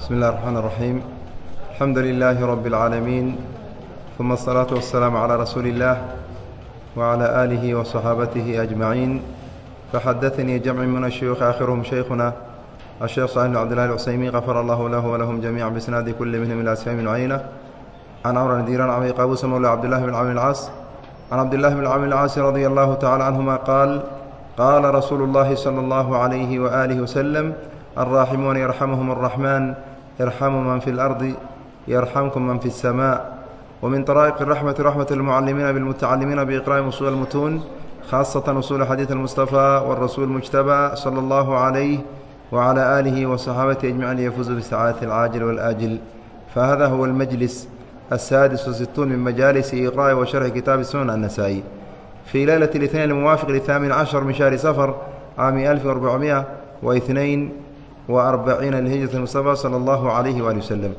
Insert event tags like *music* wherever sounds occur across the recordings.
بسم الله الرحمن الرحيم الحمد لله رب العالمين ثم الصلاة والسلام على رسول الله وعلى آله وصحابته أجمعين فحدثني جمع من الشيوخ آخرهم شيخنا الشيخ صالح بن عبد الله العسيمي غفر الله له ولهم جميعا بإسناد كل منهم إلى أسفام عينة عن عمرو بن ديران عن قابوس مولى عبد الله بن عمرو العاص عن عبد الله بن عمرو العاص رضي الله تعالى عنهما قال قال رسول الله صلى الله عليه وآله وسلم الراحمون يرحمهم الرحمن يرحم من في الأرض يرحمكم من في السماء ومن طرائق الرحمة رحمة المعلمين بالمتعلمين بإقراء أصول المتون خاصة أصول حديث المصطفى والرسول المجتبى صلى الله عليه وعلى آله وصحابته أجمعين يفوز بالسعادة العاجل والآجل فهذا هو المجلس السادس وستون من مجالس إقراء وشرح كتاب السنن النسائي في ليلة الاثنين الموافق للثامن عشر من شهر سفر عام 1442 وأربعين لهجرة المصطفى صلى الله عليه وآله وسلم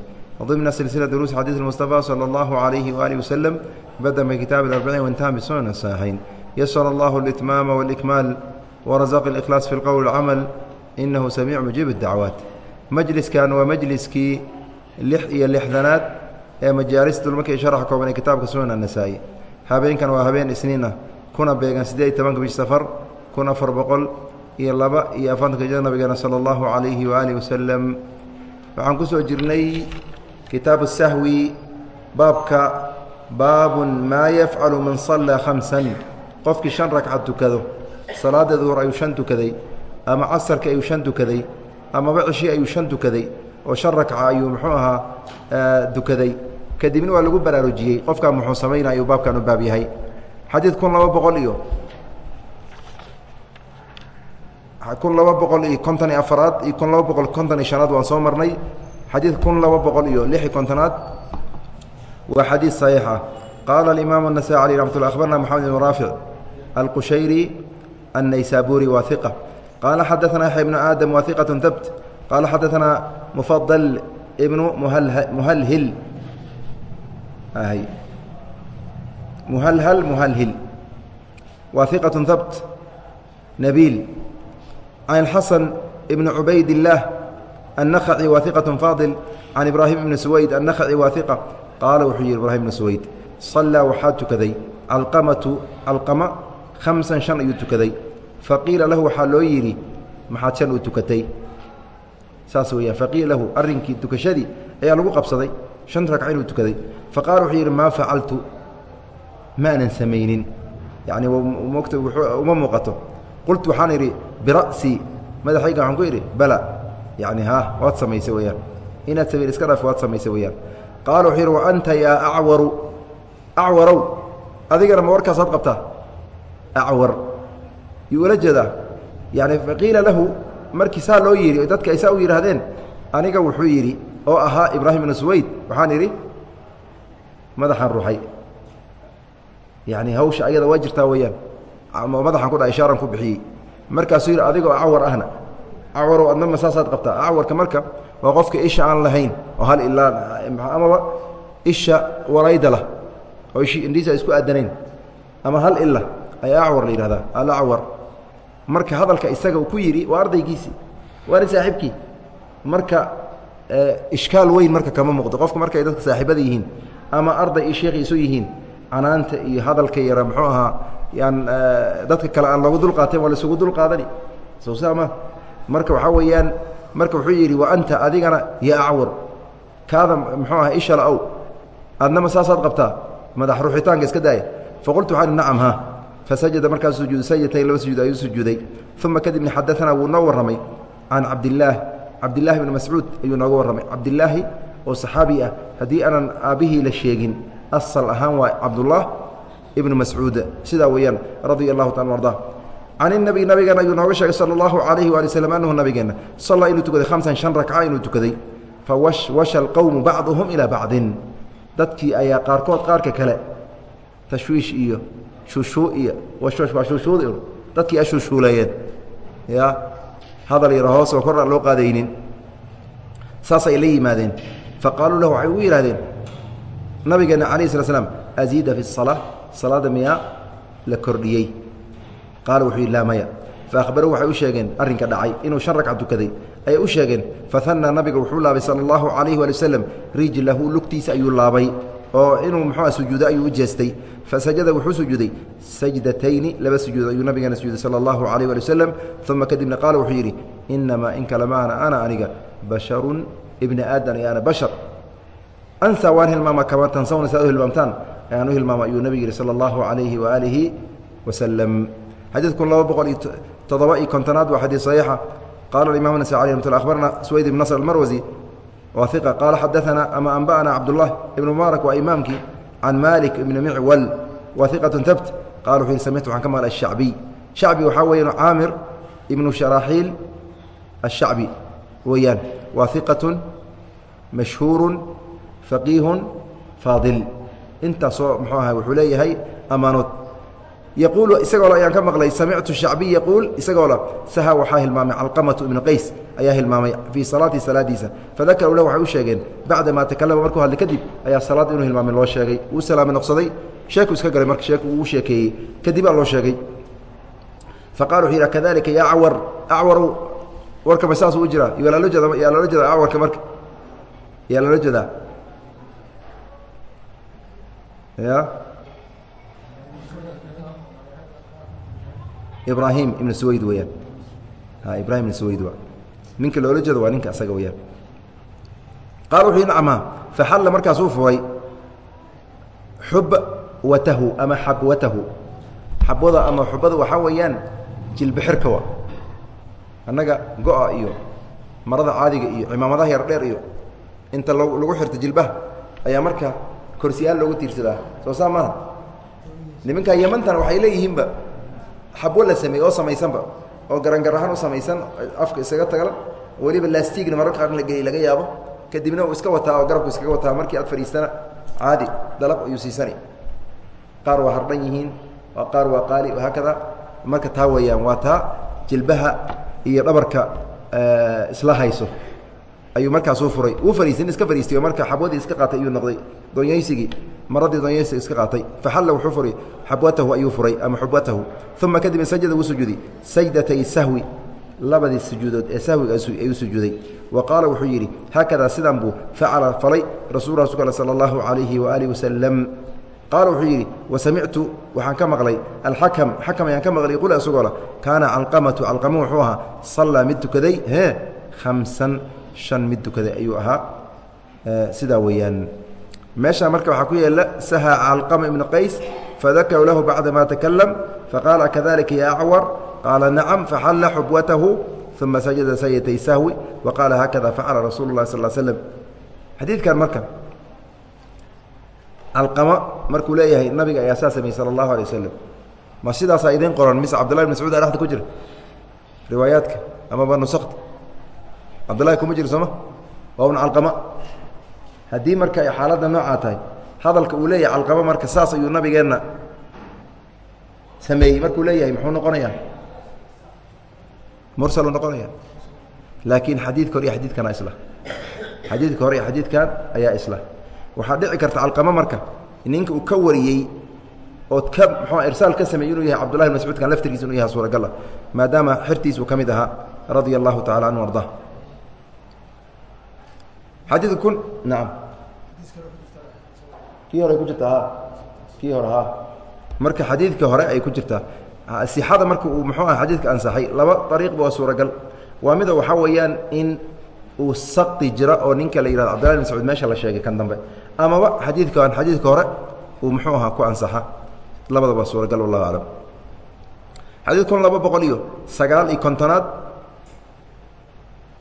ضمن سلسلة دروس حديث المصطفى صلى الله عليه وآله وسلم بدأ من كتاب الأربعين وانتهى بالسنن الصحيحين يسر الله الإتمام والإكمال ورزق الإخلاص في القول والعمل إنه سميع مجيب الدعوات مجلس كان ومجلسكii lix iyo lixdanaad ee majaalis dulmarkii sharaxa kooban ee kitaabka sunan anasaa'i habeenkan waa habeen isniin ah kuna beegan siddeed iyo tobanka bish safar kun afar boqol iyo laba iyo afartanka jir nabigeena sala allahu calayhi waaalihi wasalam waxaan ku soo jirnay kitaabu sahwi baabka baabun maa yafcalu man sallaa khamsan. Qofkii shan ragcad tukado salaada duhur ayuu shan tukaday ama casarka ayuu shan tukaday amaba cishi ayuu shan tukaday oo shan ragca ayuu muxuu ahaa dukaday kadibna waa lagu baraarujiyey qofkaa muxuu samaynaya ayuu baabkan u baab yahay. Xadiid kun laba boqol iyo kun laba boqol iyo konton iyo afaraad iyo kun laba boqol konton iyo shanaad waan soo marnay xadiid kun laba boqol iyo lix iyo kontonaad waa xadiid صaxiix ah qaala alimaamu النasai alي raxmat lla akhbarna moxamed ibn raafic alqushayri الnaysaburi wa hiqa qaala xadaثna yaxya ibnu aadam wa hiqaة habt qaala xadaثna mufadل ibnu muhalhil muhalhal muhalhil wa hiqaة habt nabiil can xasan ibn cubayd الlah النخعي واثقة فاضل عن إبراهيم بن سويد النخعي واثقة qaala wuxuu yihi ibrahim bn swayd sallaa waxaa tukaday calqamatu calqama khamsan shan ayuu tukaday faqiila lahu waxaa loo yidhi maxaad shan u tukatay saas weeyaan faqiila lahu arrinkii tukashadii ayaa lagu qabsaday shan ragca inuu tukaday faqaala wuxuu yidhi maa facaltu maanan samaynin yacni mogta uma muuqato qultu waxaan idhi bira'sii madaxayga waxaan ku idhi bala yacni haa waad samaysay weeyaan. Inaad samayn iska dhaaf waad samaysay weeyaan. Qaala wuxuu yidhi wa yaa acwaru acwarow adigana ma warkaasaad qabtaa? Acwar. Yuu ula jeedaa. Yacni faqiila lahu markii saa loo yidhi dadka ay saa u yidhaahdeen aniga wuxuu yidhi oo ahaa ibraahim ibnu suwayd waxaan idhi madaxaan ruuxay. Yacni hawsha ayada waa jirtaa weeyaan. Madaxaan ku dha ishaaran ku bixiyey markaasuu yidhi adigoo acwar ahna. Acwarow adna ma saasaad qabtaa. Acwarka marka waa qofka isha aan lahayn oo hal ilaa amaba isha warayda lah oo indhiisa isku aadanayn ama hal ila ayaa acwar la yidhahdaa alacwar marka hadalka isaga uu ku yidhi waa ardaygiisii waana saaxiibkii marka ishkaal weyn marka kama muuqdo. Qofka markay dadka saaxiibada yihiin ama arday iyo sheekhi isu yihiin canaanta iyo hadalka yara muxuu ahaa yaan dadka kale aan loogu dulqaateen waa laisugu dulqaadani soo saama marka waxaa weeyaan marka wuxuu yidhi wa anta adigana ya acwar kaada muxuu aha isha la-ow adnama saasaad qabtaa? Madax ruuxitaanka iska daaya faqultu waxaan nacam ha. Fasajada markaas sujuud sajatayn laba sujuud ayuu sujuuday. Uma kadibna xadaanaa wuu noo warramay can cabdillaah cabdillaahi bni mascuud ayuu nooga warramay. Cabdillaahi oo saxaabi ah haddii aanan aabbihii la sheegin asal ahaan waa cabdullah ibnu mascuud sidaa weeyaan radia allahu taala arda can inabi nabigeena ayuu nooga sheegay sala allahu calayhi waali slm annahu nabigeenna. Sallaa inuu tukaday khamsan shan rakca inuu tukaday. Fawashwasha alqowmu bacduhum ilaa bacdin dadkii ayaa qaarkood qaarka kale tashwiish iyo shushuu iyo waa shushuud dadkii a shushuuleeyeen ya hadal yaro hoos oo korna loo qaadaynin. Saasay la yimaadeen. Faqaaluu lahu waxay ugu yidhahdeen nabigeenna calayh slat slam aziida fi salaa salaada miyaa la kordhiyey. Qaala wuxuu yidhi laa maya. Faahbaruu waxay u sheegeen arrinka dhacay inuu shan ragca tukaday. Ayay u sheegeen fahanaa nabiga wuxuu laabay sala allahu calayhi waali wasalam rijlahu lugtiisa ayuu laabay oo inuu muxuua sujuudo ayuu u jeestay. Fasajada wuxuu sujuuday sajdatayni laba sujuud ayuu nabigeena sujuuday sala allahu calayh waali wasalam uma kadibna qaala wuxuu yidhi inamaa in kale maana ana aniga basharun ibni aadan iyo ana bashar. Ansa waan hilmaama kama tansawna si ad u hilmaamtaan ayaan u hilmaama ayuu nabig yihi sala allahu calayhi waaalihi wasalam xadiidkun laba boqol iyo toddoba iyo kontonaad waa xadiid saxiixa qala imam nasai alي mat abarna swayd ibn nasr almarwasi wa iqa qaala xadaana ama anba'ana cabdullah ibn mubaarak waa imaamkii can malik ibni micwal wa iqatu tabt qala wuxuu yihi samictu waxaan ka maqlay ashacbiy shacbi waxaa weeyaan caamir ibnu sharaaxiil ashacbi weeyaan waa iqatun mashhuurun faqiihun faadil intaasoo muxuu aha wuxuu leeyahay amaanood yaquulu isagoola ayaan ka maqlay samictu shacbiy yaquul isagoola saha waxaa hilmaamay calqamatu ibnu qays ayaa hilmaamay fii salaati salaadiisa. Fadakaruu lah waxay u sheegeen bacda maa takalama markuu hadlay kadib ayaa salaad inuu hilmaamay loo sheegay. Uu salaame noqsaday. Sheeku iska galay marka sheeku uu sheekeeyey. Kadib baa loo sheegay. Faqala wuxuu yidhi kadalika yaa cawar acwaru warkama saasuu u jiraa? Yaa loola jeeda yaa loola jeeda acwarka marka yaa loola jeedaa ya? Ibrahim ibn swayd weyaan ibrahim ibn swayd wa. Ninka loola jeedo waa ninka asaga weyaan qaal wuxuu nacma faxalla markaasuu furay xubwatahu ama xabwatahu. Xabwada ama xubada waxaa weeyaan jilbixirka wa. Annaga go-a iyo marada caadiga iyo cimaamadaha yar dheer iyo inta lagu xirto jilbaha ayaa marka korsiyaal loogu tiirsadaa soo saa maha nimanka yamantana waxay leeyihiinba xabwo la sameeyey oo samaysanba oo garangar ahaan u samaysan afka isaga tagala weliba laastigna mararka qaar la geliy laga yaabo. Kadibna uu iska wataa oo garabku iskaga wataa markii aad fadhiistana caadi dalab ayuu siisani. Qaar waa hardhan yihiin qaar waa qaali haakada marka taa weeyaan waa taa jilbaha iyo dhabarka isla hayso ayuu markaasuu furay. Uu fariisin iska fariistay oo marka xabwadii iska qaatay ayuu noqday. Doonyaysigii maradii doonyaysiga iska qaatay. Faxalla wuxuu furay xabwatahu ayuu furay ama xubwatahu. Uma kadibna sajada wuu sujuuday sajdatay sahwi labadii sujuudood ee sahwiga ayuu sujuuday. Wa qaala wuxuu yidhi haakadaa sidan buu facala falay rasul rasulka al sala allahu calayhi waaalihi wasalam qaala wuxuu yidhi wasamictu waxaan ka maqlay. Alxakam xakam ayaan ka maqlay. Qul isagoo kaana calqamatu calqama wuxuu ahaa sallaa mid tukaday hee khamsan shan mid tukaday ayuu ahaa. Sidaa weeyaan. Meeshaa marka waxaa ku yaalla saha calqama ibnu qays fadakaruu lahu bacda ma takalam faqaala kadalika ya acwar qaala nacam faxalla xubwatahu uma sajada sajdatay sahwi wa qaala facala rasuulu lahi sal slm xadiidkan marka calqama markuu leeyahay nabiga ayaa saa sameeyey sala allahu alay wasalam ma sidaasaa idiin qoran? Mise cabdullahi bn mascuud a dhexda ku jira? Riwaayaadka amaba nusakta cabdullahi kuma jiro sooma waa un calqama. Haddii marka ay xaaladda noocaa tahay hadalka uu leeyahay calqama marka saas ayuu nabigeenna sameeyey. Markuu leeyahay muxuu noqonayaa? Mursalu noqonaya laakiin xadiidka hore iyo xadiidkana isla. Xadiidka hore iyo xadiidkan ayaa isla. Waxaa dhici karta calqama marka ninka uu ka wariyey ood ka muxua irsaal ka sameeyey inuu yahay cabdullahi mascuudkan laftirkiisa inuu yahay suuragal ah maadaama xirtiisuu ka mid ahaa radia allahu tacala canhu arda xadiid kun nacam kii hore ku jirtaa kii hore ha marka xadiidka hore ay ku jirtaa. Sixada marka uu muxuu ah xadiidka ansaxay laba ariiqba waa suuragal. Waa mida waxaa weeyaan in uu sakti jira oo ninka la yihahdo cbdillahi bin mascuud meesha la sheegay kan dambe. Amaba xadiidkan xadiidka hore uu muxuu ahaa ku ansaxa. Labadaba suuragal wallahu aclam xadiid laba boqol iyo sagaal iyo kontonaad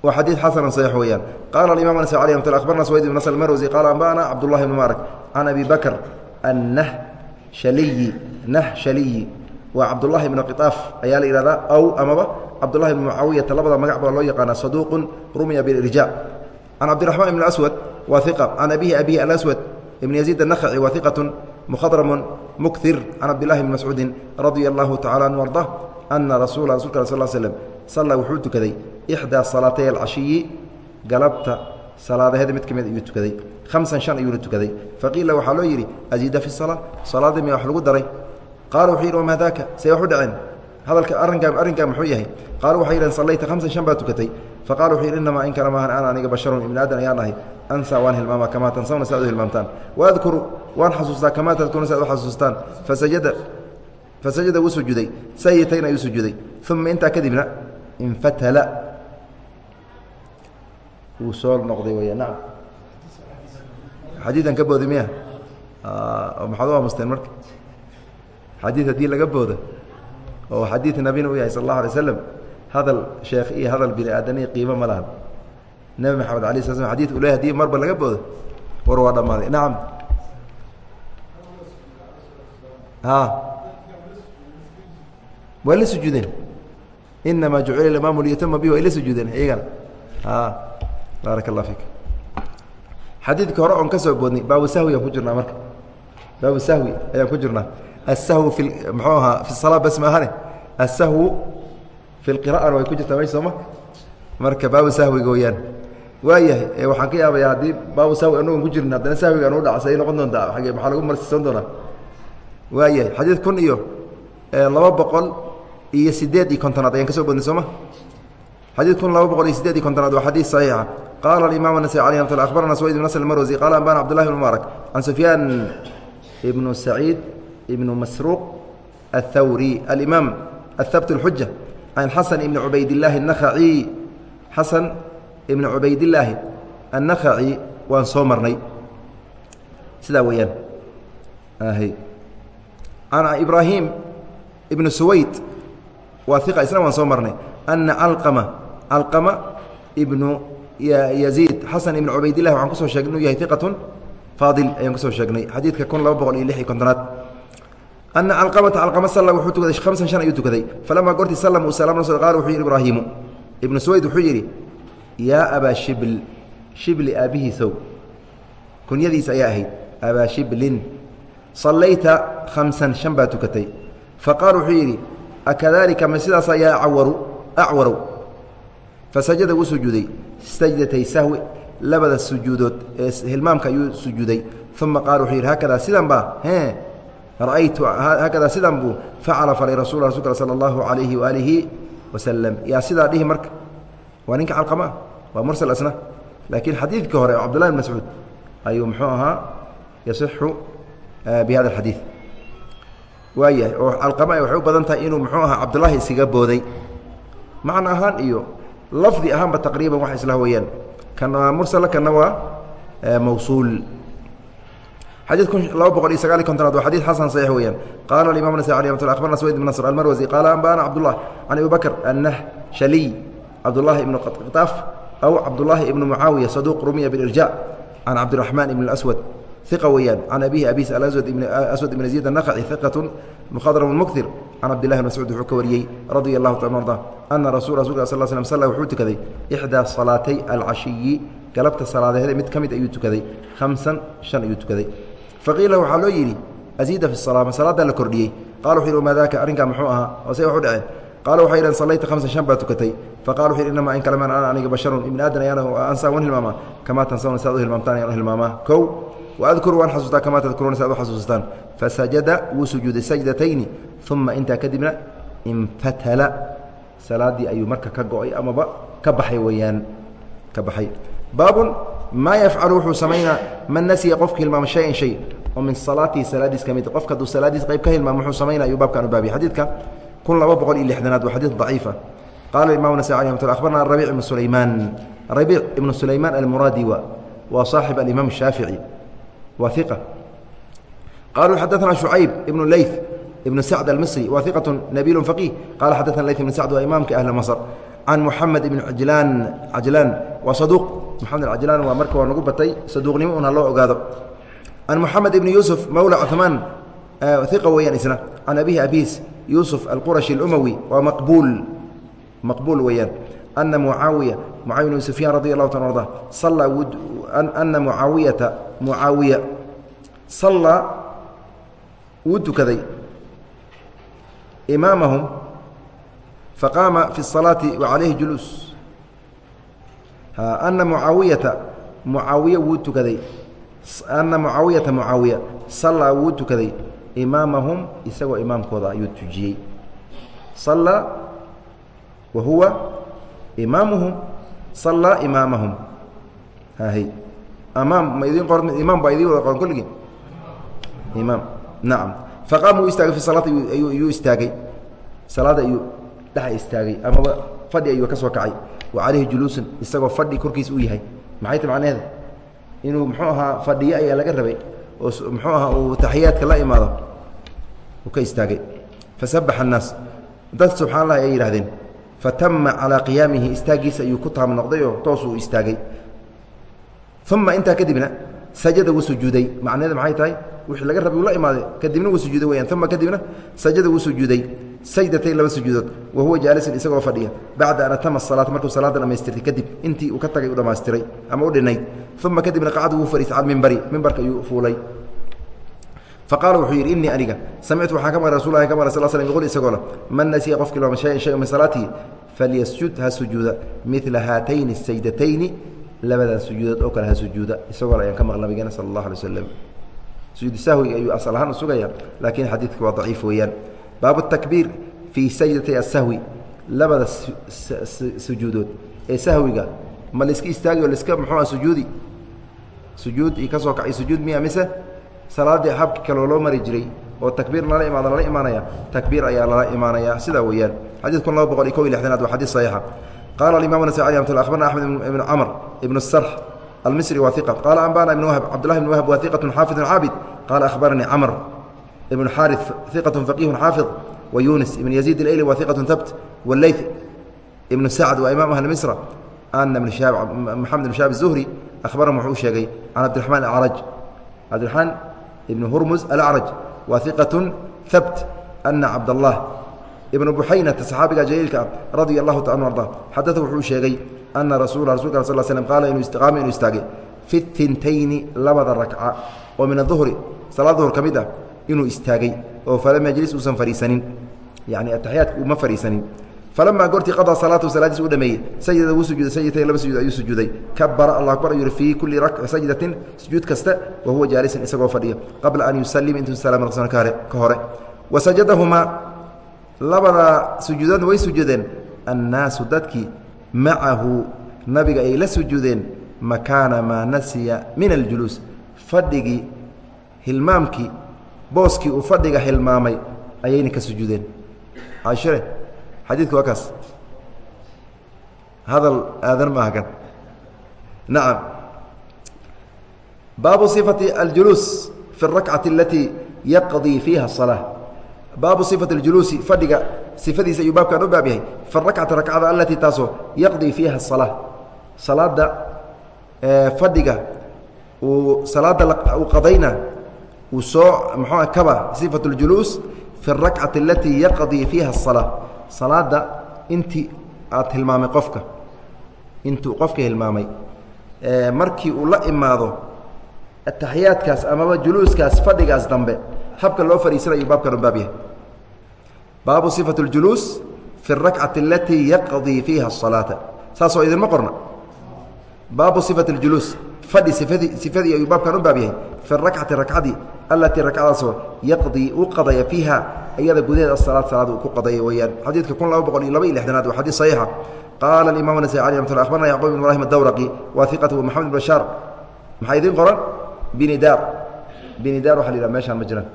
waa xadiid xasana صaxiix weeyaan qaala imam anas alي mt abarna swayd bn nasr marwsi qaala anba'ana cabdullahi bn mubaarak can abi bakr annahshaliyi nahshaliyi waa cabdullahi bnu qiطaaf ayaa la yihahdaa aw amaba cabdullahi bn mucaawiyata labada magac baa loo yaqaana saduuqu rumiya birja can cabdiraxmaan ibn aswad waa iqa can abihi abihi alaswad ibn yaziid الnakhaci waa iqatu mukhadramu mukir can cabdillahi bni mascuudi radia allahu tacala anhu arda ana rasuula rasulka al sal slm salla wuxuu tukaday ixdaa salaatay alcashiyi galabta salaadaheeda mid ka mid ayuu tukaday. Hamsan shan ayuuna tukaday. Faqiila waxaa loo yidhi aziida fi salaa salaadii miya wax lagu daray? Qaala wuxuu yidhi wamaa daaka? Say wax u dhaceen. Hadalka arrinkaa arrinkaa muxuu yahay? Qaalu waxay yidhahen sallayta hamsan shan baa tukatay faqala wuxuu yidhi inamaa in kale maahan ana aniga basharun ibni aadan ayaan ahay ansaa waan hilmaamaa kamaa tansawna si u hilmaamtaan. Waadkuru waan xasuustaa kamaa tadkuruna si u xasuustaan. Fasajada fasajada wuu sujuuday sahyatayn ayuu sujuuday uma intaa kadibna infatala. Wuu soo noqday weya nacam. Xadiidan ka boodi miya maxaad u aamusteen marka? Xadiid haddii laga boodo oo xadiid nabina u yahay sal allahu alay slam hadal sheekh iyo hadal bini aadaniya qiimo ma lahan. Nebi maxamed alay sla slam xadid ule haddii marba laga boodo war waa dhammaaday. Nacam. A waa la sujuudeen inamaa jucila imaamu liyutama bih way la sujuudeen iyagana a baarak allah fiik xadiidka hore oon ka soo boodnay baabu sahwi aan ku jirnaa marka baabu sahwi ayaan ku jirnaa asahwu fi muxuu ahaa fi salaa bas maahane asahwu fi lqira'ana way ku jirtaa mesh sooma marka baabu sahwiga weyaan waayahay waxaan ka yaabaya haddii baabu sahwi anagon ku jirin haddana sahwiga anu dhaca say noqon doontaa age maxaa lagu marsiisan doonaa waayahay xadiid kun iyo laba boqol iyo sideed iyo kontonaad ayaan ka soo boodnay sooma xadiid kun laba boqol iyo sideed iyo kontonaad waa xadiid saxiixa qaala alimaam anasai alay amat abarana swayd ibn nasr marwasi qala ambana cbdullahi bn mubaarak can sufyaan ibnu saciid ibnu masruuq aلthawri alimaam ahabt اlxuja can xasan ibni cubaydillaahi الnakhaci xasan ibni cubaydillaahi annakhaci waan soo marnay sidaa weeyaan can ibraahim ibnu suwayd waa iqa isna waan soo marnay. Ana calqama calqama ibnu yaziid xasan ibn cubaydillahi waxaan ku soo sheegnay inuu yahay iqatun faadil ayaan ku soo sheegnay. Xadiidka kun laba boqol iyo lix iyo kontonaad. Ana calqamata calqama salla wuxuu tukaday hamsan shan ayuu tukaday. Falamaa goortii sallam uu salaam nasa qaala wuxuu yidhi ibraahiimu ibnu suwayd wuxuu yidhi yaa abaa shibl shibli aabbihiisow kunyadiisa ayaa ahayd abaa shiblin sallayta khamsan shan baa tukatay. Faqaala wuxuu yidhi akadalika ma sidaasa yaa awaru acwarow. Fasajada wuu sujuuday sajdatay sahwi labada sujuudood ee hilmaamka ayuu sujuuday. Uma qaala wuxuu yidhi haakadaa sidan baa e ra'aytu haakadaa sidan buu facala falay rasul rasulka sala allahu calayhi waaalihi wasalam yaa sidaa dhihi marka waa ninka calqama waa mursal asna. Laakiin xadiidka hore oo cabdullahi bn mascuud ayuu muxuu ahaa yasixu bi hada alxadiid waayahay. Oo calqama waxay u badan tahay inuu muxuu ahaa cabdullaahi iskaga booday. Macna ahaan iyo lafdi ahaanba taqriiban wax islah weeyaan. Kana waa mursala kana waa mawsuul. Ibn aswad iqa weeyaan. Can abihi abis aswad ibn yaziid annaqaci iqatun mukhadram muktir can cabdillahi bn mascuud wuxuu ka wariyey radia allahu taala arda ana rasul rasulka sal slm salla wuxuu tukaday ixdaa salaatay alcashiyi galabta salaadeede mid ka mid ayuu tukaday. Khamsan shan ayuu tukaday. Faqiila waxaa loo yidhi asiida fi salaa ma salaadaa la kordhiyey. Qala wuxu yhi wamaa daaka? Arrinkaa muxuu ahaa oo se wax u dhaceen qaala waxay yidhaheen sallayta khamsan shan baa tukatay. Faqala wuxu yidhi inamaa in kale man ana aniga basharun ibni aadan ayaan ansaa wan hilmaamaa. Kamaa tansawna si aad u hilmaamtaan ayaan u hilmaamaa. Kow wadkur waan xasuustaa kamaa tadkuruuna si ad u xasuustaan fasajada wuu sujuuday sajdatayni uma intaa kadibna infatala salaaddii ayuu marka ka go'ay amaba ka baxay weyaan ka baxay baabun maa yafcalu wuxuu samaynaa man nasiya qofka hilmaama shayan shay oo min salaatihi salaadiis ka mid qofka aduu salaadiis qayb ka hilmaam wuxuu samaynaa ayuu baabkaan u baabiya xadiidka kun laba boqol iyo lixdanaad waa xadiid daciifa qaala imam nasai alay amat abarna rabiic ibnu sulaymaan rabiic ibnu sulaymaan almuraadi waa waa saaxib alimaam shaafici waa iqa qaluu xadaثna شhucayb ibnu leyث ibnu sacd almisri waa iqaة nabiil faqih qala xadaثna leyث ibn sacd waa imaamka ahli masr can muxamed ibn ajlaan cajlaan waa saduuq moxamed cajlaan waa marka waa nagu batay saduuqnimo un ha loo ogaado can muxamed ibni yuusuf mawla cuثmaan iqa weeyaan isna can abihi abiis yuusuf alqurashi اlumawi waa maqbuul maqbuul weeyaan ana mucaawiya mucaawiya bn sufyaan radi allahu taala arda sallaa ana mucaawiyata mucaawiya sallaa wuu tukaday imaamahum faqaama fi الصalaati wacalayhi juluus ana mucaawiyata mucaawiya wuu tukaday ana mucaawiyata mucaawiya sallaa wuu tukaday imaamahum isagoo imaamkooda ayuu tujiyey sallaa wa huwa imaamuhum sallaa imaamahum. Hahy amaam ma idin qor imaam baa idin wada qoran kulligii imaam. Nacam faqaama istaagay fi salaati ayuu istaagay. Salaada ayuu dhexa istaagay amaba fadhi ayuu ka soo kacay. Wa calayhi juluusun isagoo fadhi korkiisa u yahay. Maxay ta macnaheeda? Inuu muxuu ahaa fadhiyo ayaa laga rabay oo muxuu ahaa uu taxiyaadka la imaado. Uu ka istaagay. Fasabaxa annaas dad subxaan ay yidhahdeen fatama calaa qiyaamihi istaaggiisa ayuu ku taam noqday oo toosuu istaagay. Uma intaa kadibna sajada wuu sujuuday. Macnaheeda maxay tahay? Wixii laga rabay uu imaaday kadibna wuu sujuuday weyaan uma kadibna sajada wuu sujuuday. Sajdatayn laba sujuudood. Wa huwa jaalisun isagoo fadhiya. Bacda an atama salaata markuu salaada dhamaystirtay kadib intii uu ka tagay u dhamaystiray ama u dhinayd uma kadibna qacdu wuu fadhiistay cal mimbari mimbarka ayuu fuulay faqaala wuxuu yidhi innii aniga samictu waxaan ka maqlay rasul lahi ka maqlay sal slm yqul isagoo le man nasiya qofkii looma shayan shay min salaatihi falyasjud ha sujuuda midla haatayni sajdatayni labadan sujuudood oo kale ha sujuuda isagoo le ayaan ka maqla nabigeena sala allah alay waslem sujuudu sahwiga ayuu asal ahaan u sugaya laakiin xadiidku waa daciif weeyaan baabu takbiir fii sajdatay asahwi labada sujuudood ee sahwiga ma laiska istaagi oo laiska muxuua sujuudi sujuud i ka soo kacay sujuud miya mise salaadii habki kaloo loo mari jiray oo takbiir lala imaado lala imaanaya takbiir ayaa lala imaanaya sidaa weeyaan. Xadiid kun laba boqol iyo kow iyo lixdanaad waa xadiid saxiixa. Qaala alimaam nasacali amt akhbarna axmed ibnu camr ibnu sarx almisri waa iqa qaala ambana ibn wahab cabdullahi ibn wahab waa iqatun xaafidun caabid qaala akhbaranii camr ibnu xaari iqatun faqihun xaafid. Wa yunis ibn yaziid ilayli waa iqatun habt waley ibnu sacd waa imaam ahli misra. Ana mamed ibn shahaab zuhri ahbarahum wuxuu u sheegay can cabdiraxmaan acraj cabdiramaan ibn hurmus alacraj waa iqatu habt ana cabdallah ibn buxaynata saxaabiga jaliilka ah radia allahu ta arda xadada wuxuu sheegay ana rasuula rasulka al sl slm qaala inuu istiqaama inuu istaagay fi tintayni labada rakca oo min aduhri salaad duhur ka mid ah inuu istaagay oo falam yajlis uusan fariisanin. Yani ataxiyaadka uma fariisanin falamaa goortii qadaa salaatu salaadiis u dhameeyey sajada wuu sujuuday sajdatayn laba sujuud ayuu sujuuday kabara allah akbar ayuu fii kulli sajdatin sujuud kasta wa huwa jaalisan isagoo fadhiya qabla an yusalima intuu salaam raqsan ka hore wa sajadahumaa labada sujuudoodna way sujuudeen annaasu dadkii macahu nabiga ay la sujuudeen makaana maa nasiya min aljuluus fadhigii hilmaamkii booskii uu fadhiga hilmaamay ayayna ka sujuudeen caishire xadiidku waa kaas hadal aadan ma aha kan nacam baabu صifati aljuluus fi اrakcati alatii yaqdii fiiha الصalaaة baabu صifati اljuluusi fadhiga sifadiisa ayuu baabkan u baab yahay fi rakcati rakcada alatii taasoo yaqdii fiiha الصalaaة salaada fadhiga uu salaada uu qadayna uu soo mxua kaba صifaة اljuluus fi الrakcati alatii yaqdii fiiha الصalaaة salaada intii aad hilmaamay qofka intuu qofka hilmaamay markii uu la imaado ataxiyaadkaas amaba juluuskaas fadhigaas dambe habka loo fadhiisanayo baabkan u baab yahay baabu صifaة اljuluus fi الrakcati alatii yaqdii fiiha الصalaaةa saasoo idinma qorna baabu صifaة اljuluus fadhi sifadii sifadii ayuu baabkan u baab yahay fi rakcati rakcadii alatii rakcadaasoo yaqdii u qadaya fiiha iyada gudaheed asalaad salaad uu ku qadaya weeyaan. Xadiidka kun laba boqol iyo laba iyo lixdanaad waa xadiid saxiixa. Qaala imam nasai alي amat abarna yacqub ibn ibrahim adawraqi wa iqatu maxamed bashaar maxaa idiin qoran? Binidaar binidaar waxa la yidhaha meeshaan ma jiraan.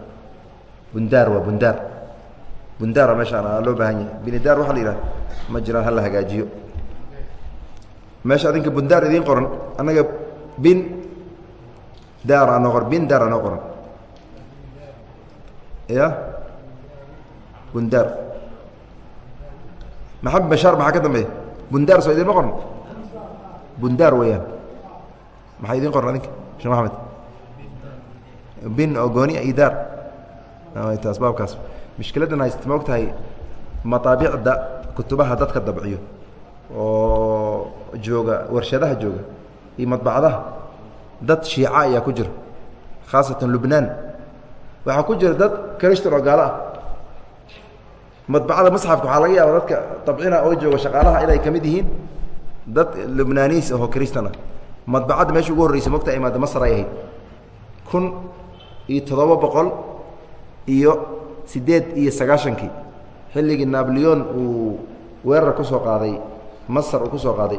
Bundaar waa bundaar. Bundaara meeshaan loo baahan yahay. Binidaar waxa la yidhaha ma jiraan hala hagaajiyo. Meesha adinka bundaar idiin qoran annaga bin daar anoo qoran bin daar anoo qoran. Ya bundaar maxamed bashaar maxaa ka dambeeya? Bundaar soo idinma qorn bundaar weeyaan. Maxaa idiin qoran adinka shee maxamed? Bin oo gooni idaar taas baabkaas. Mushkiladdan hayst ma og tahay mataabicda kutubaha dadka dabciyo oo jooga warshadaha jooga iyo madbacdaha dad shiica ayaa ku jira khaasatan lubnaan. Waxaa ku jira dad krishtan oo gaalo ah madbacada masxafka waxaa laga yaaba dadka dabcina oo jooga shaqaalaha inay ka mid yihiin dad lubnaaniis ahoo kristan ah. Madbacadda meesha ugu horreysa mogta imaada masr ay ahayd kun iyo toddoba boqol iyo siddeed iyo sagaashankii xilligii nablion uu weerar ku soo qaaday masar uu ku soo qaaday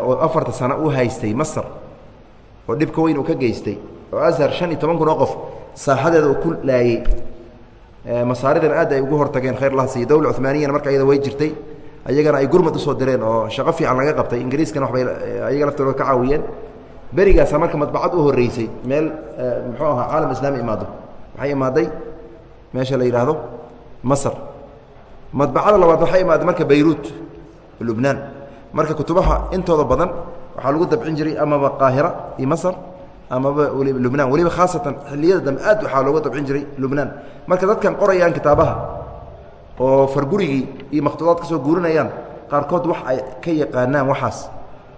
oo afarta sano u haystay masar oo dhibka weyn uu ka geystay oo ashar shan iyo toban kun oo qof saaxadeeda uu ku laayey masaaridan aad ay ugu hortageen khayr lah siiy dowla cumaaniyana marka ayada way jirtay ayagana ay gurmad u soo direen oo shaqo fiican laga qabtay. Ingiriiskana waxbay ayaga laftooda ka caawiyeen. Berigaasa marka madbacad u horeysay meel muxuu ahaa caalam islaami imaado. Waxay imaaday meesha la yidhaahdo masr madbacada labaad waxay imaaday marka bayruut lubnaan. Marka kutubaha intooda badan waxaa lagu dabcin jiray amaba qaahira iyo masr amaba weliba lubnaan weliba khaasatan xilliyada dambe aad waxaa looga dabcin jiray lubnaan marka dadkan qorayaan kitaabaha oo fargurigii iyo makhtuudaad ka soo guurinayaan qaarkood wax ay ka yaqaanaan waxaas.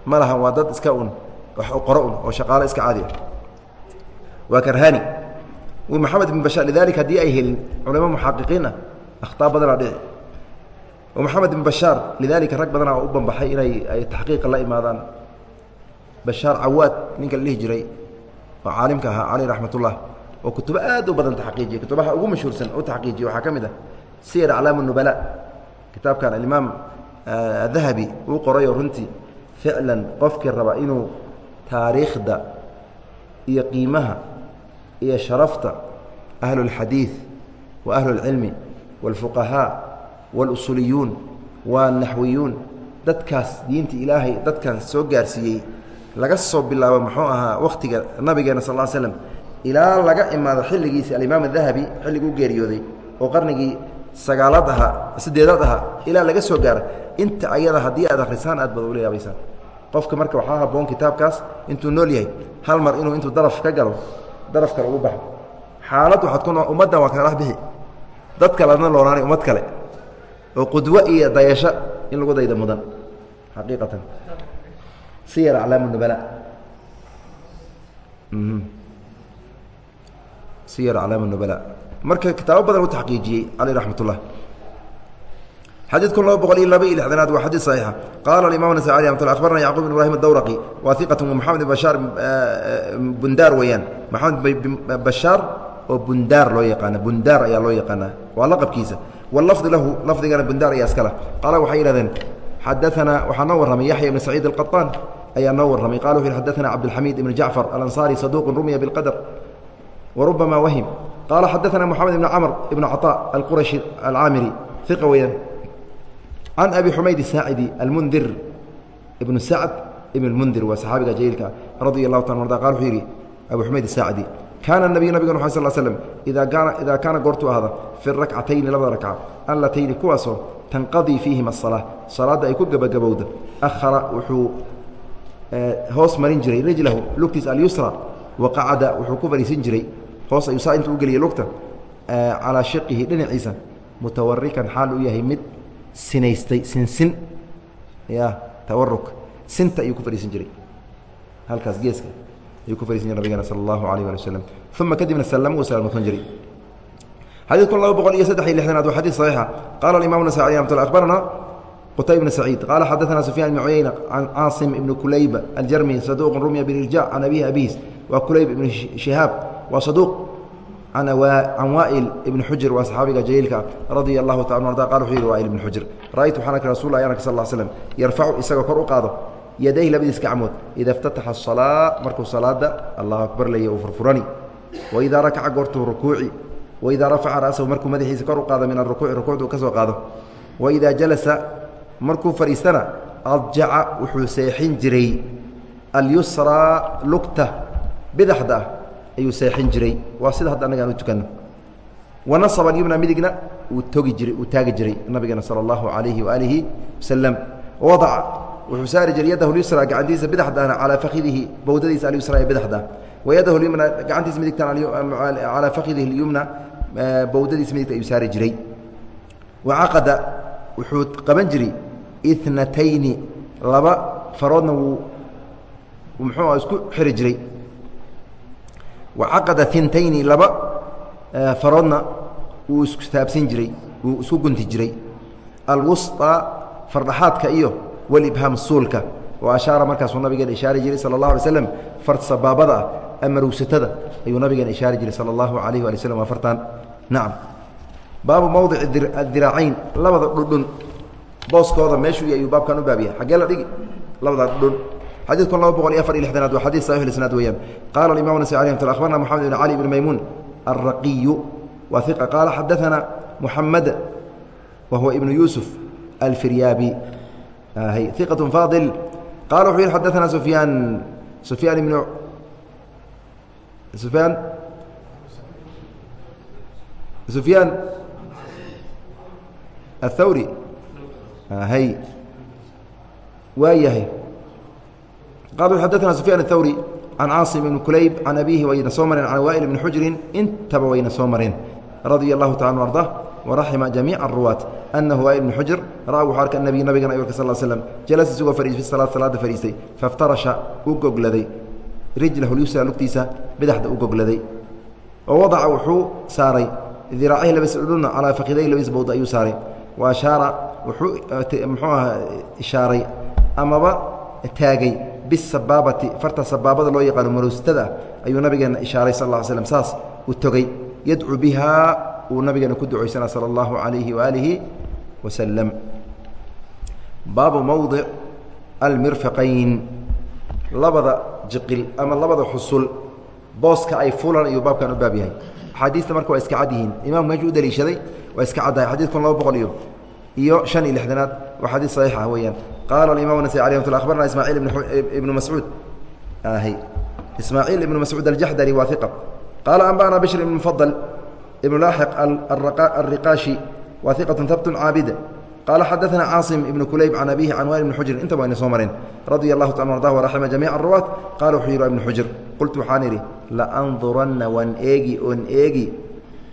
Ma lahan waa dad iska un wax qoro un oo shaqaalo iska caadi ah waa karhani maxamed ibn bashaar lidalika haddii ay helin culamo muxaqiqiin ah akhtaa badanaa dhici. Maxamed ibn bashaar lidalika rag badanaa u banbaxay inay ay taxqiiqa la imaadaan. Bashaar cawaad ninka la dhihi jiray oo caalimka ahaa caleyh raxmat ullah oo kutubo aad u badan taxqiijiya kutubaha ugu mashhuursan u taxqiijiya waxaa ka mid ah siyar aclaam nubala kitaabkan alimaam dahabi uu qorayoo runtii ficlan qofkii raba inuu taariikhda iyo qiimaha iyo sharafta ahlulxadiid wa ahlulcilmi wاlfuqahaa wاlusuliyuun wanaxwiyuun dadkaas diinta ilaahay dadkan soo gaarsiiyey laga soo bilaabo muxuu ahaa wakhtiga nabigeena sal slm ilaa laga imaado xilligiisi alimaam adahabi xilligii u geeriyooday oo qarnigii sagaalaad ahaa sideedaad ahaa ilaa laga soo gaaro. Inta ayada haddii aad akhrisaan aad baad ula yaabaysaan qofka marka waxaa haboon kitaabkaas intuu nool yahay hal mar inuu intuu daraf ka galo daraf kale ugu baxo xaalad waxaad ku ummaddan waa kala dhex bixi dad kaleadna loonaanay ummad kale. Oo qudwo iyo dayasho in lagu dayda mudan xaqiiqatan siyar aclaam nubala siyar aclaam nubala marka kitaabo badan u taxqiijiyey caleyh raxmat ullah xadiidku laba boqol iyo laba iyo lixdanaad waa xadiid saxiixa qaala alimam nasai amt abarna yacquub bin ibrahim adawraqi waa iqatu maxamed bashaar bundaar weeyaan maxamed bashaar oo bundaar loo yaqaana bundaar ayaa loo yaqaanaa waa laqabkiisa wallafdu lahu lafdigana bundaar ayaa iskala qaala waxay yidhahdeen xadaanaa waxaa noo warramay yaxya ibn saciid alqaطaan ayaa noo warramay qala wuxu yhi xadaثana cabdالxamiid ibn jacfar alanصari saduq rumiya bاlqadr warubama wahim qaala xadaثana moxamed ibn camr ibn caطاء alqurashi alcaamiri iqa weeyaan can abi xumayd saacidi almundir ibnu sacd ibn mundir waa saxaabiga jaliilka radia allahu ta arda qal wuxuu yidhi abu xumayd saacidi kaana nabiyu nabigan wxu sal slm idaa kaana idaa kaana goortuu ahda fi rakcatayni labada rakca allatayni kuwaasoo tanqadii fiihima asalaa salaadda ay ku gebagabowda ahara wuxuu hoos marin jiray rijlahu lugtiis alyusra wa qacada wuxuu ku fariisin jiray. Hoos ayuu saa intuu u geliyay lugta calaa shiqihi dhinaciisa. Mutawarikan xaal u yahay mid sinaystay sinsin ya tawaruk sinta ayuu ku fadhiisan jiray. Halkaas geeska ayuu ku fadhiisan jiray nabigeena sala allahu alayh ali wasalam uma kadibna sallam uu salaamusan jiray. Xadiid kun laba boqol iyo saddex iyo lixdanaad waa xadiid saxiixa. Qala alimamu nasaci ramat lla akhbarana qutay bn saciid qaala xadaana sufyaan ibn cuyeyna can caasim ibni kulayba aljarmi saduuqu rumya birirjac can abihi abiis waa kulayb ibn shihaab waa saduuq can waa'il ibni xujr waa saxaabiga jaliilka ah radia allahu taala arda qala wuxuu yidhi waa'il ibn xujr ra'aytu waxaan arkay rasul lah anka sal l slm yarfacu isagoo kor u qaado yadayhi labadiis gacmood ida اftataxa asalaa markuu salaada allahu akbar leeya uu furfurani waidaa rakaca goortuu rukuuci waidaa rafaca ra'sahu markuu madaxiisa kor u qaado min arukuuci rukuucdu ka soo qaado waidaa jalasa markuu fadhiistana adjaca wuxuu seexin jiray. Alyusraa lugta bidaxda ah ayuu seexin jiray. Waa sida hadda annaga aan u tukanno. Wanasaba alyumna midigna uu togi jiray uu taagi jiray nabigeena sala allahu calayhi waaalihi wasalam wadaca wuxuu saari jiray yadahu lyusra gacantiisa bidaxdaana calaa fakidihi bowdadiisa alyusra ee bidaxda wayadahu lyumna gacantiisa midigtana calaa fakidihi اlyumna bowdadiisa midigta ayuu saari jiray. Wacaqada wuxuu qaban jiray itnatayni laba faroodna wuu muxuu isku xiri jiray wacaqada intayni laba faroodna wuu isku taabsin jiray wuu isku gunti jiray alwusطى fardhaxaadka iyo walibhaam suulka wa ashaara markaasuu nabigeena ishaari jiray sala اllah alay slam fard sabaabada ah ama rugsatada ayuu nabigeena ishaari jiray sala اllahu alayh ali slm waa fartaan nacam baabu mawdic adiraacayn labada dhudhun booskooda meeshuu y ayuu baabkan u baabiyay xaggee la dhigi? Labadaas dhun. Xadiidku laba boqol iyo afar iyo lixdanaad waa xadiid saxiix isnaad weeyaan. Qaala imam nasai alih mt akhbarna moxamed ibn cali ibn maymuun alraqiyu wa iqa qaala xadaana muxamed wa ibnu yuusuf alfiryaabi. Ah, Iqaة faadil. Qaala wuxuu yihi xadaana sufyaan. Sufyaan ibnu sufyaan? Sufyaan aلthawri hy waa yahay qal xadana sufyaan الthawri can caasim ibni kulayb can abihi wayna soo mareen can waa'il ibni xujrin intaba wayna soo mareen. Radia allahu taala arda waraxima jamiica aruwaat anahu waa'il ibni xujr ra'a wuxuu arkay nabiy nabigan ayuu arka sal slm jalasa isagoo fadhiis fi salaad salaada fadhiistay faiftarasha u gogladay rijlahu lyusra lugtiisa bidaxda u gogladay oo wadaca wuxuu saaray diraacahi labis dhudhuna calaa fakiday labis bowda ayuu saaray. Wa ashaara wuxuu muxuu aha ishaaray amaba taagay bisabaabati farta sabaabada loo yaqaano marowstada ayuu nabigeena ishaaray sal ll slm saas u togey yadcu bihaa uu nabigeena ku ducaysana sala allahu calayhi waaalihi wasalam baabu mowdic almirfaqayn. Labada jiqil ama labada xusul booska ay fulan ayuu baabkan u baab yahay. Axaadiista marka waa iska cad yihiin. Imamku meeshuu u daliishaday waa iska caddahay xadid kun laba boqol iyo iyo شhan iyo لixdanaad waa xadiid صaxiix ah weeyaan qaala imam النasي alيه mt abarna ismaaعiil ibnu mascuud ismaaعiil ibnu mascuud aljaxdari waa iqa qaala anba'na bشhr ibn mfضل ibn laaxiq الriqaashi waa iqaة habt caabid qaala xadaثna caaصim ibn kulayb can abihi can wail ibn xujrin intaba ayna soo mareen radia الlahu taala ardah waraxima jamiiع الruwaat qala wuxuu yihi ibn xujr qultu waxaan idhi laأnduranna waan eegi oon eegi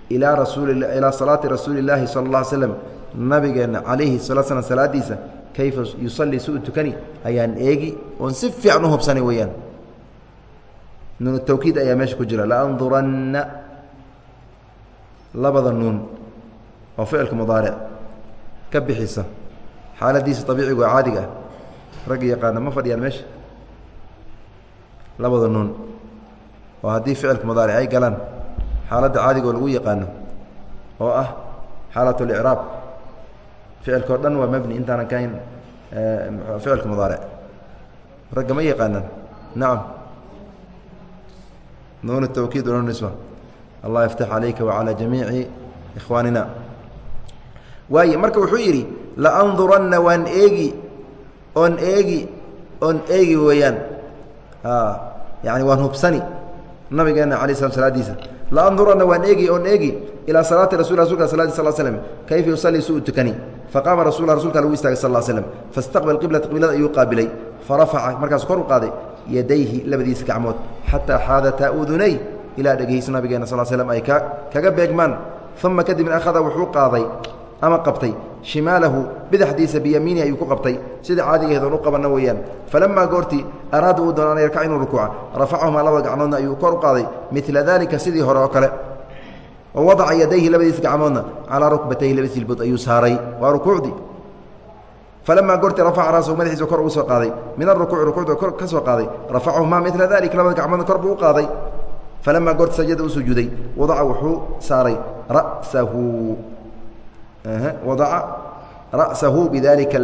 ilaa rasuuli ilaa salaati rasuuli الlahi salى الlaه slm nabigeena calayhi salaa slam salaadiisa kayfa yusallii si u tukani ayaan eegi oon si fiican u hubsanay weeyaan. Nuun tawkiid ayaa meesha ku jira. Laanduranna labada nuun oo ficilka mudaaric ka bixisa xaaladiisa abiiciga oo caadiga ah. Yaqaana ma fadhiyaan meesha. Labada nuun oo haddii ficilka mudaaric ay galaan xaaladda caadiga oo lagu yaqaano oo ah xaalat اlicraab ficilka o dhan waa mabni intaanan ka hayn eh, ah, ficilka mudaarec ragga ma yaqaanaan. Nacam nuun tawkiid nuun allah yaftax calayka wacalaa jamiici ikhwaanina. Waaye marka wuxuu yidhi laanduranna waan eegi oon eegi oon eegi weeyaan ah, yani waan hubsani nabigeena alay slam salaadiisa. Laanduranna waan eegi oon eegi ilaa salaati rasul rasulka sladi sl slm kayfa yusalli su tukani? Faqaama rasul rasulka lagu istaagay sal slm fastaqbal qiblata qiblada ayuu qaabilay farafaca markaasu kor u qaaday yadayhi labadiisa gacmood xataa xaadataa udunay ilaa dhegihiisa nabigeena sal slm ay kaga beegmaan uma kadibna akhada wuxuu qaaday ama qabtay shimaalahu bidaxdiisa biyamiini ayuu ku qabtay sida caadigeedoon u qabanna weeyaan falamaa goortii araada uu doona an yarkac inuu rukuuca rafacahumaa labada gacmoodna ayuu kor u qaaday midla daalika sidii hore oo kale wadaca yadayhi labadiisa gacmoodna calaa rukbatayhi labadiis jilbood ayuu saaray. Waa rukuucdii. Falamaa goortii rafaca raasahu madaxiisa kor uu soo qaaday. Min arukuuci rukuucda kor ka soo qaaday. Rafacahumaa midla dalik labada gacmoodna kor buu u qaaday. Falamaa goorti sajada u sujuuday. Wadaca wuxuu saaray ra'sahu. Wadaca ra'sahu bidalika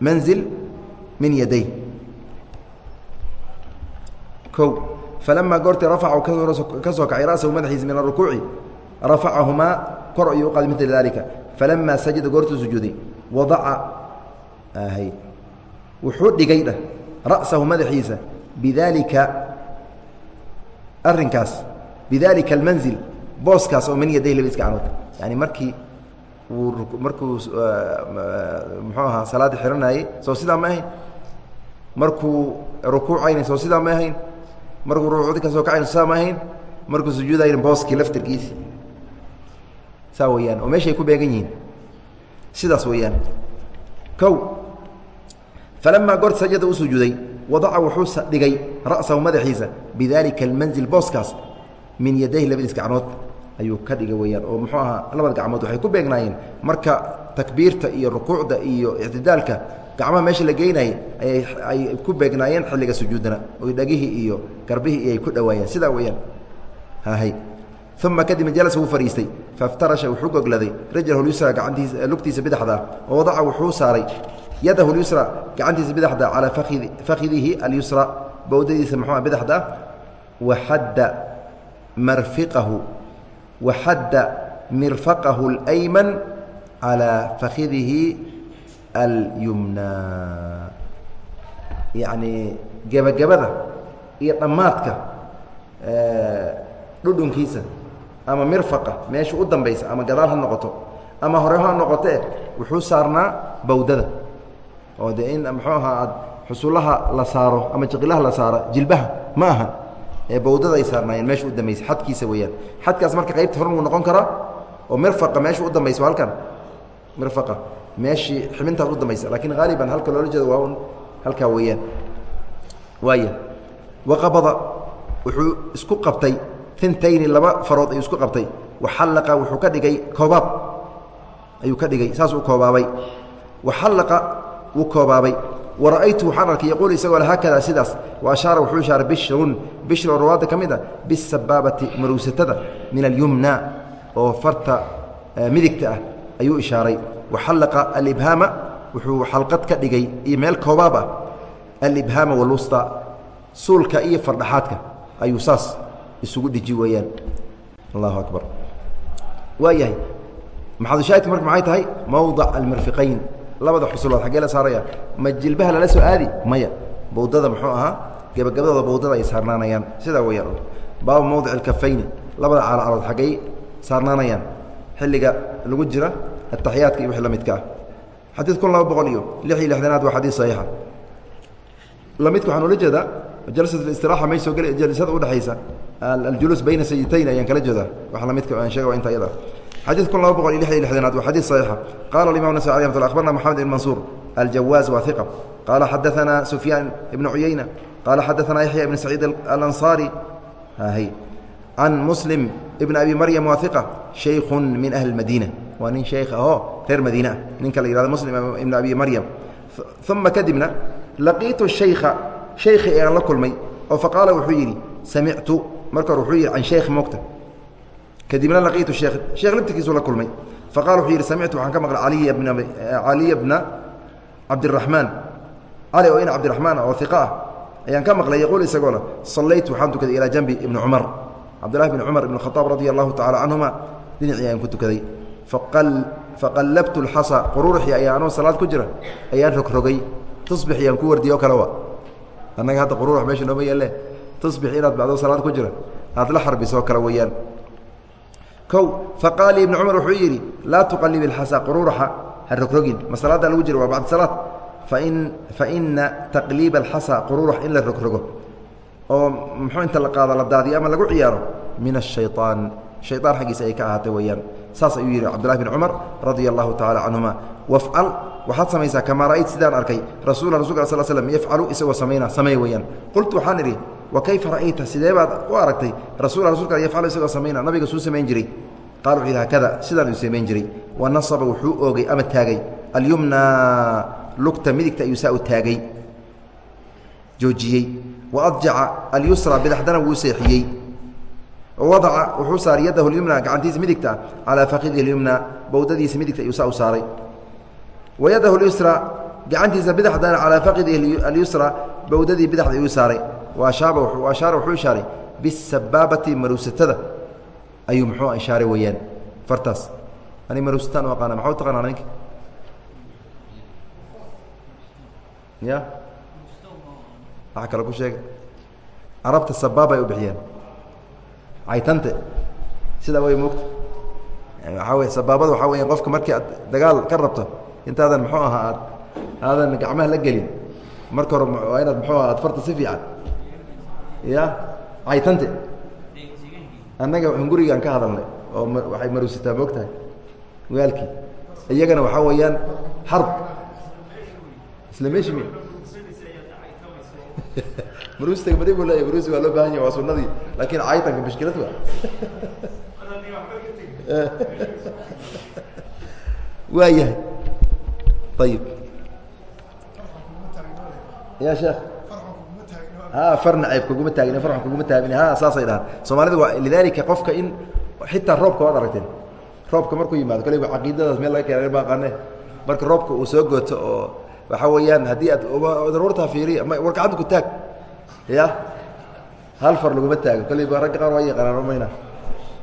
اmanzil min yaday o falamaa goortii rafacu ka soo kacay ra'sahu madaxiisa min arukuuci rafacahumaa kor ayuu uqaaday mila dalika falamaa sajada goortuu sujuuday wadaca wuxuu dhigay dheh ra'sahu madaxiisa bidaalika arrinkaas bidalika almanzil booskaas oo min yaday labadiis gacmood yani markii uu markuu muxuu ahaa salaadda xiranayey soo sidaa ma ahayn markuu rukuucayna soo sidaa ma ahayn markuu rukuucdi ka soo sidaa ma ahayn markuu sujuudayna booskii laftirkiisi saa weeyaan oo meeshay ku beegan yihiin? Sidaas weeyaan kow falamaa goorta sajada u wadaca wuxuu dhigay ra'sahu madaxiisa. Bidalika almanzil booskaas min yadayhi labadiis gacmood ayuu ka dhigay weyaan oo muxuu ahaa labada gacmood waxay ku beegnaayeen. Marka takbiirta iyo rukuucda iyo ictidaalka gacmaha meesha la geynayay ay ku beegnaayeen xilliga sujuudana oy dhagihii iyo garbihii ay ku dhowaayeen sidaa weyaan uma kadibna jalasa wuu fadhiistay faiftarasha wuxuu gogladay rajlahu lyusra gacantiisa lugtiisa bidixda wa wadaca wuxuu saaray yadahu lyusra gacantiisa bidixda calaa fakidi fakidihi alyusra bowdadiisa muxuu bidixda waxadda marfiqahu waxadda mirfaqahu اlayman calaa fakidihi alyumna yacni gebagabada iyo dhammaadka dhudhunkiisa ama mirfaqa meesha u dambaysa ama gadaal ha noqoto ama hore ha noqotee wuxuu saarnaa bawdada. Oo dee in muxuu ahaa aad xusullaha la saaro ama jiqilaha la saaro jilbaha ma aha. Ee bawdada ay saarnaayeen meesha u dambaysa xadkiisa weeyaan. Xadkaas marka qaybta horan wuu noqon karaa oo mirfaqa meesha u dambaysa halkan. Mirfaqa meeshii xibintaas u dambaysa laakiin haaliban halka loola jeedo waa un halkaa weeyaan. Waaya waqabada wuxuu isku qabtay intayni laba farood ayuu isku qabtay. Waxallaqa wuxuu ka dhigay koobaab. Ayuu ka dhigay saasuu koobaabay. Waxallaqa wuu koobaabay. Wara'aytu waxaan arkay yaquul isagoo haakadaa sidaas. Wa ashaara wuxuu ishaaray bishrun. Bishr oo rawaadda ka mid a bisabaabati maruusatada min alyumna. Oo farta midigta ah ayuu ishaaray. Waxallaqa alibhaama wuxuu xalqad ka dhigay iyo meel koobaab ah. Alibhaama walwusta suulka iyo fardhaxaadka ayuu saas isugu dhiji weeyaan allahu akbar. Waa yahay maxadushahidka marka maxay tahay? Mowdac almirfiqayn. Labada xusulood xaggee la saaraya ma jilbaha lala soo aadi? Maya. Bawdada muxuu ahaa? Gebagabadooda bawdada ay saarnaanayaan. Sidaa weyaan baabu mowdic alkafayni labada caalacalood xaggay saarnaanayaan. Xilliga lagu jira ataxiyaadka iyo wixii la midka ah. Xadiid kun laba boqol iyo lix iyo lixdanaad waa xadiid saxiixa. Lamidka waxaan ula jeedaa jalsat istiraaxa may soo geli jalsada udhexaysa aljuluus bayna sayidatayn ayaan kala jeedaa. Wa lamidka aan sheega inta ayada xadid kun laba boqol iyo lixdii lixdanaad waa xadiid saxiixa. Qaala alimam nasai alay mat abarna moxamed ibn mansuur aljawaaz waa iqa qaala xadaanaa sufyaan ibnu cuyeyna qaala xadaanaa yaxya ibn saciid alansaari. Can muslim ibn abi maryam waa iqa shaykhu min ahli madiina waa nin sheykh ahoo reer madiine ah. Ninka la yihahdo muslim ibn abi maryam. Uma kadibna laqiitu shaykha shaykhi ayaan la kulmay. Oo faqaala wuxuu yidhi samictu marka hore wuxuu yidhi can kadibna laqiitu sheekh sheekh laftirkiisuu la kulmay. Faqala wuxuu yidhi waxaan ka maqlay aliya bna caliya bna cabdiraxmaan cali oo ina cabdiraxmaan oo iqa ah ayaan ka maqlay yaquul isagoo sallaytu waxaan tukaday ilaa janbi ibni cumar. Cabdillahi bni cumar ibn khadaab radia allahu tacala canhuma dhinacii ayaan ku tukaday. Faqallabtu alxasa quruurxii ayaa anoo salaad ku jira ayaan rogrogay tusbix iyaan ku wardiye o kale wa annaga hadda quruurx meesha nooma yalle tusbix inaad bacdo salaad ku jira aad la xarbisoo kale weeyaan. Kow faqaali ibnu cumar wuxuu yidhi laa tuqalib ilxasa quruuraxa ha rogrogin ma salaaddaa lagu jira waa bacd salaad. Fain faina taqliiba alxasa quruurax in la rogrogo oo muxuu inta la qaado la daadiyo ama lagu ciyaaro min ashayطaan shayطaan xaggiisa ay ka ahaatay weeyaan saas ayuu yidhi cabdullahi bn cumar radia allahu tacala canhuma wafcal waxaad samaysaa kamaa ra'ayt sidaan arkay rasuula rasulka sal slm yafcalu isagoo samayna samey weeyaan. Qultu waxaan idhi wa ra'ayta? Sidee baad u aragtay? Rasuula rasulka yafcalu isagoo samayna nabiga suu samayn jiray. Qala wuxuu yidhi hakada sidaan uu samayn jiray. Wa nasaba wuxuu oogay ama taagay. Alyumna lugta midigta ayuu saa u taagay. Joojiyey. Wa adjaca alyusra bidaxdana wuu seexiyey wadaca wuxuu saaray yadahu lyumna gacantiisa midigta calaa fakidihi اlyumna bowdadiisa midigta ayuu saa u saaray. Wa yadahu lyusra gacantiisa bidaxdana calaa fakidihi alyusra bowdadii bidaxda ayuu saaray. Waashaaba ashaara wuxuu ishaaray bisabaabati maruusatada ayuu muxuu ishaaray weeyaan fartaas. Ani maruusataan u aqaana maxaa u taqaanaa ninka? Ya? Waxa kale ku sheega. Carabta sabaab ay u bixiyaan caytante. Sidaa way moogta waxaa wey sabaabada waxaa weya qofka markii dagaal ka rabto intaadan muxuu ahaa aad aadan gacmaha la gelin. Marka hore waa inaad muxuu aha ad farta si fiican. Ya caytante. Annaga hungurigaan ka hadalnay oo waxay maruusitaa moog tahay. Waalkii iyagana waxaa weeyaan xarb isla madi bu leeya maruusi waa loo baahan yahy waa sunadii laakiin caytanka mushkilad wa waa. *laughs* Yahay ayib ya sheekh. Ha farna ceeb kuguma taagin farxan kuguma taagin. Ha saasay dhahaan. Soomaalida waa lidalika qofka in xitaa roobka waad aragteen. Roobka markuu yimaado kaliba caqiidadaas meel laga keena ma aqaane marka roobka uu soo gooto oo waxaa weeyaan haddii aad daruurtaa fiiriya war gacanta ku taag ya? Hal far laguma taago kaliba ragga qaar waa yaqaanaan mayna.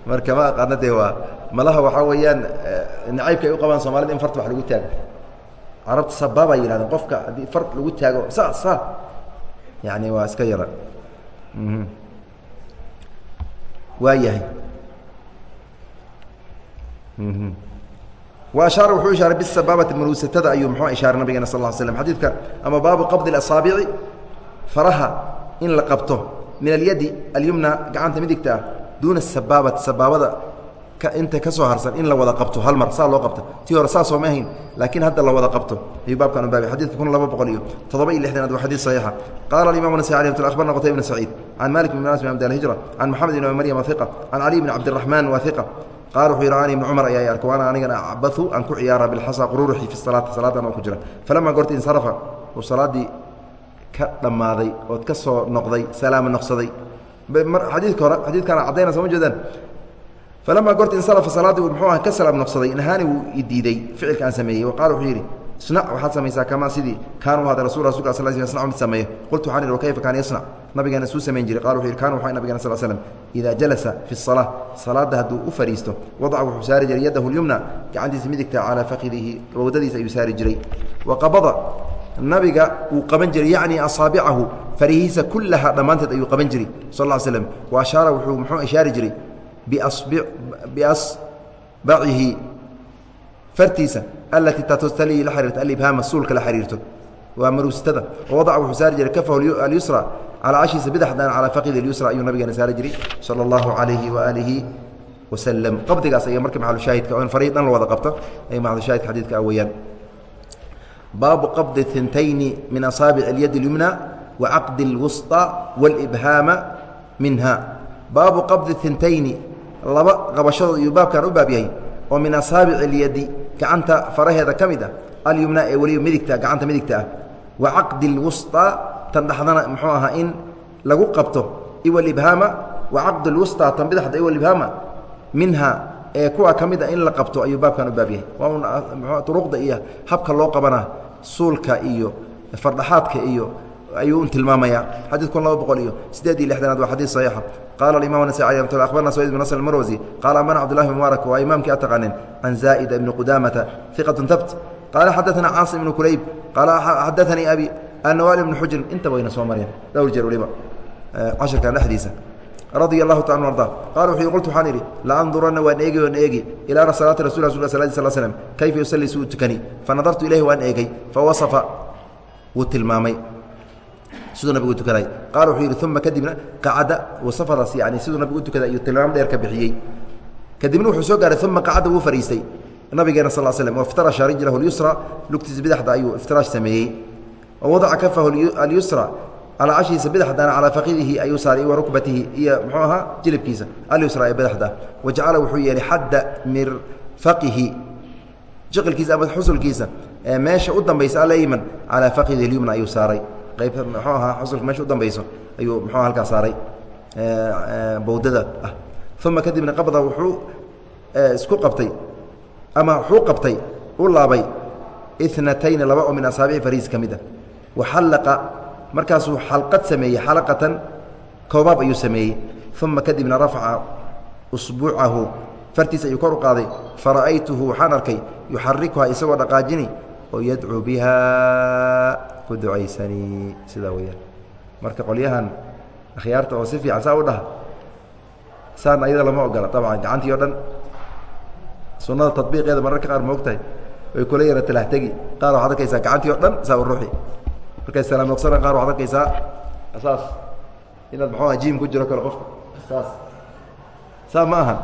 Marka ma aqaana dee waa malaha waxaa weeyaan nacaybka ay u qabaan soomaalida in farta wax lagu taago. Carabta sabaabaa yihahdeen qofka haddii far lagu taago sa sa yani waa iska yara. Waa yahay wa ashaara wuxuu ishaaray bisabaabati maruusatada ayuu muxuu ishaaray nabigeena sal ll slam xadiidka ama baabu qabdi asaabici faraha in la qabto min alyadi alyumna gacanta midigta ah duuna sabaabati sabaabada inta ka soo harsan in la wada qabto hal mar saa loo qabto tii hore saasoo ma ahayn laakiin hadda la wada qabto. Ayuu baabkan ubaabi xadidka kun laba boqol iyo toddoba iyo lixdanaad waa xadiid saxiixa. Qaala alimam nasai alih mat akhbarna qutayb bn saciid can malik bn anas bn abd alhijra can moxamed ibn maryam hiqa can cali bn cabdiraxmaan wa hiqa qaal wuxuu yidhi ani ibni cumar ayaa arko waana anigana acbathu aan ku ciyaara bilxasa qururuxi fi salaati salaadan oo ku jira falamaa goorta insarafa uu salaaddii ka dhammaaday ood ka soo noqday salaama noqsaday xadiidka hore xadiidkaana caddayna sooma jeedaan falamaa goorta insarafa salaaddii uu muxuu ah ka salaam noqsaday nahaani wuu i diiday ficilka aan sameeyey wa qaala wuxuu yidhi waxaad samaysaa kamaa sidii kaanu sl yasnacu mid sameeyo qultu waxaan ihi wakayfa kaana yasnac nabigeena isuu samayn jiray. Qala wuxu yidhi kaana waxaa nabigena sal slam idaa jalasa fi الsalaa salaadda hadduu u fadhiisto wadaca wuxuu saari jiray yadahu lyumna gacantiisa midigta calaa fakidihi wowdadiisa ayuu saari jiray. Wa qabada nabiga uu qaban jiray yacni asaabicahu farihiisa kullaha dhammaanteed ayuu qaban jiray sal ll slam wa ashaara wuxuu muxuu ishaari jiray biasbacihi fartiisa alatii tatostali la xiriirto alibhaama suulka la xiriirto waa maruustada wadaca wuxuu saari jiray kafahu alyusra calaa cashiisa bidaxdan calaa faqidi alyusra ayuu nabigeena saari jiray sala allahu calayhi waaalihi wasalam qabdigaas aya marka maxalushaahidka oo in farihi dhan la wada qabto ay maxalushaahidka xadiidka ah weeyaan baabu qabdi intayni min asaabic اlyadi اlyumna wa caqdi اlwusطى wاlibhaama minha baabu qabdi intayni laba qabashadood iyuu baabkan u baab yahay oo min asaabic اlyadi gacanta faraheeda ka mid ah alyumna ee weliba midigta gacanta midigta ah wa caqdi اlwusطى tan dhaxdana muxuu ahaa in lagu qabto iwalibhaama wa caqdi اlwusطى tan bidaxda iwalibhaama minha ee kuwa ka mid a in la qabto ayuu baabkan u baab yahay waa un duruqda iyo habka loo qabana suulka iyo fardhaxaadka iyo ayuu tilmaamaya. Xadid kun laba boqol iyo sideed iyo lixdanaad waa xadiid saxiixa. Qaala nasai mt akhbarna sayd bn nasr marwasi qaala cbdullahi bn mubaarak waa imaamkii a taqaaneen can zaa'ida ibni qudamata iqatun habt qaala xadaثana caasim ibnu kulayb qaala xadaanii abi anwaal ibnu xujrin inta wayna soo mareen dhowr jeer waliba cashirkan dhexdiisa. Radia allahu taala arda qala wuxuu qultu waxaan idhi laanduranna waan eegi waan eegi ilaa salaati rasul rasul sal sl slm kayfa yusalli suu tukani? Fanadartu ilayhi waan eegay fawasafa wuu tilmaamay siduu nabigu tukaday. Qaala wuxuu yidhi uma kadibna qacada wasafadaas yani siduu nabigu u tukaday ayuu tilmaamo dheer ka bixiyey. Kadibna wuxuu soo gaaray uma qacada wuu fadhiistay nabigeena sal slm waftarasha rijlahu lyusra lugtiisa bidaxda ayuu iftiraash sameeyey. Wawadaca kafahu alyusra. Calaa cashiisa bidaxdana calaa faqidihi ayuu saaray wa rukbatihi iyo muxuu ahaa jilibkiisa alyusra ee bidaxda wajacala wuxuu yeelay xadda mirfaqihi jiqilkiisa ama xusulkiisa ee meesha u dambaysa alayman calaa faqidihi lyumna ayuu saaray qayb muxuu ahaa xusulka meesha u dambayso ayuu muxuu halkaa saaray bowdada ah. Uma kadibna qabda wuxuu isku qabtay ama wuxuu qabtay u laabay inatayni laba oo min asaabici fariis ka mid a waxallaqa markaasuu xalqad sameeyey xalaqatan koobaab ayuu sameeyey. Uma kadibna rafaca usbuucahu fartiisa ayuu kor u qaaday. Fara'aytuhu waxaan arkay yuxarikuhaa isagoo dhaqaajini oo yadcuu bihaa ku ducaysanii sidaa weyaan marka qolyahan akhyaarta oo si fiican saa u dhaha saan ayada lama ogola. Abcan gacantii o dhan sunnada tabiiqeeda mararka qaar ma og tahay way kula yara talahtegi qaar waxaad arkaysaa gacantii o dhan saa u ruuxi. Markay salaam noqsana qaar waxaad arkaysaa saas inaad maxuuha jiim ku jiro kale qofka. Saas saa ma aha.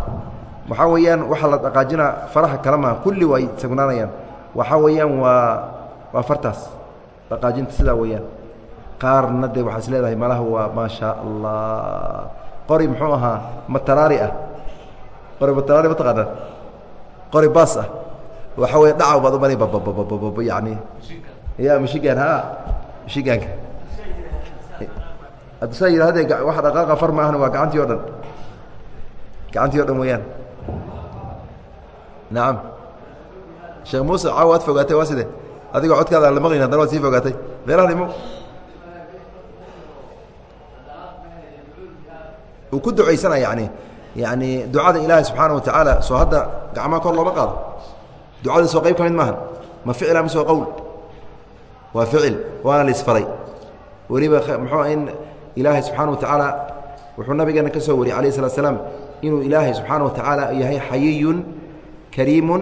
Waxaa weeyaan waxaa la dhaqaajinaa faraha kale maaha. Kulli waa ay sagnaanayaan waxaa weeyaan waa waa fartaas. Dhaqaajinta sidaa weeyaan. Qaarna dee waxaa is leedahay malaha waa maa shaa allah qori muxuu ahaa mataraari ah. Qori mataraari ma taqaanaa? Qori baas ah. Waxaa weya dhacaw baad umani bababababab yani ya mashigan ha mashigaanka addu saa yidhahdee waxa dhaqaaqa far ma ahna waa gacantii o dhan. Gacantii o dhan weeyaan. Nacam sheekh muuse caawa ad fogaatay waa side adigoo codkaada aan la maqlayn haddana waad sii fogaatay. Meelahan imo uu ku ducaysana yani yani ducada ilaahay subxaana wa tacaala soo hadda gacmaha kor looma qaado. Ducada soo qayb ka mid maaha ma ficila mise waa qowl waa ficil waana la isfaray. Weliba muxuu in ilaahay subxaana wa tacaala wuxuu nabigeena ka soo wariyey alayh salatu slaam inuu ilaahay subxaana wa tacaala yahay xayiyun kariimun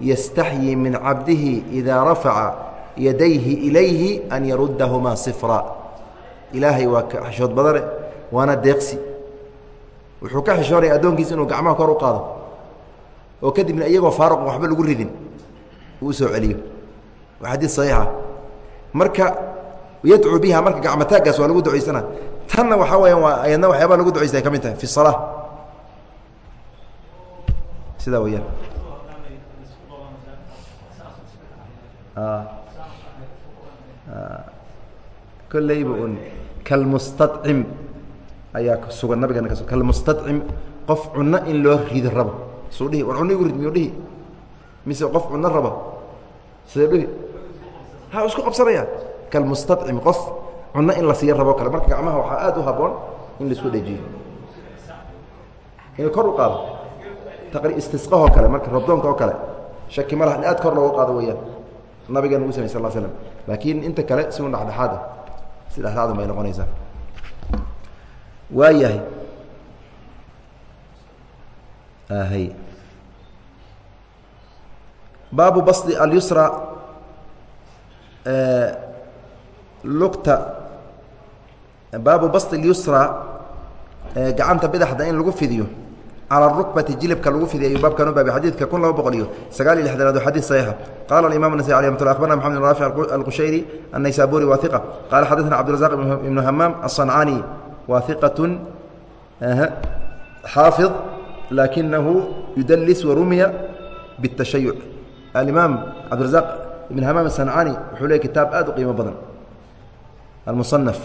yastaxyii min cabdihi idaa rafaca yadayhi ilayhi an yaruddahumaa sifra ilaahay waa ka xishood badane waana deeqsi. Wuxuu ka xishoonaya addoonkiisa inuu gacmaha kor u qaado oo kadibna iyagoo faaruqan waxba lagu ridin uu u soo celiyo. Waa xadiid saxiixa. Marka yadcuu biha marka gacmataaggaas waa lagu ducaysana tanna waxaa weyaan waa ayadna waxyaabaa lagu ducaysta ay ka mid tahay fi salaa sidaa weyaan kolleyba un kalmustacim ayaa sugan nabigana ka kalmustacim qof cunno in loo rido rabo suu dhihi war cunno igu rid miyuu dhihi mise qof cunno rabo sidee dhihi ha isku qabsanaya kalmustacim qof cunno in la siiyo rabo kale marka gacmaha waxaa aad u haboon in la isku dhejiyo inuu kor u qaado istisqahoo kale marka robdoonka oo kale shaki ma laha in aad kor loogu qaado weeyaan nabigeena uu samay sal l slam laakiin inta kale si un dhexdhexaad ah si dhexdhexaadun bay noqonaysaa. Waa yahay hy baabu basdi alyusra lugta baabu basdi اlyusra gacanta bidxda in lagu fidiyo calى الrukbati jilibka lagu fidiy ayuu baabkan u baabay xadiidka kun laba boqol iyo sagaal iyo lixdanaad o xadيث صaxiixa qala الimam النasي alي mat abarna mxamed بn raafic alqushayri الnaysaburi wa ثiqa qala xadaثna cbdiرaزaq ibnu hamaam الصancani wa ثiqaة xaafiظ lakinahu yudlis warumiya bالtashayuc alimaam cabdiرaزaq ibn hamaam الصancani wuxuu leey kitaab aad u qiimo badan almuصنaf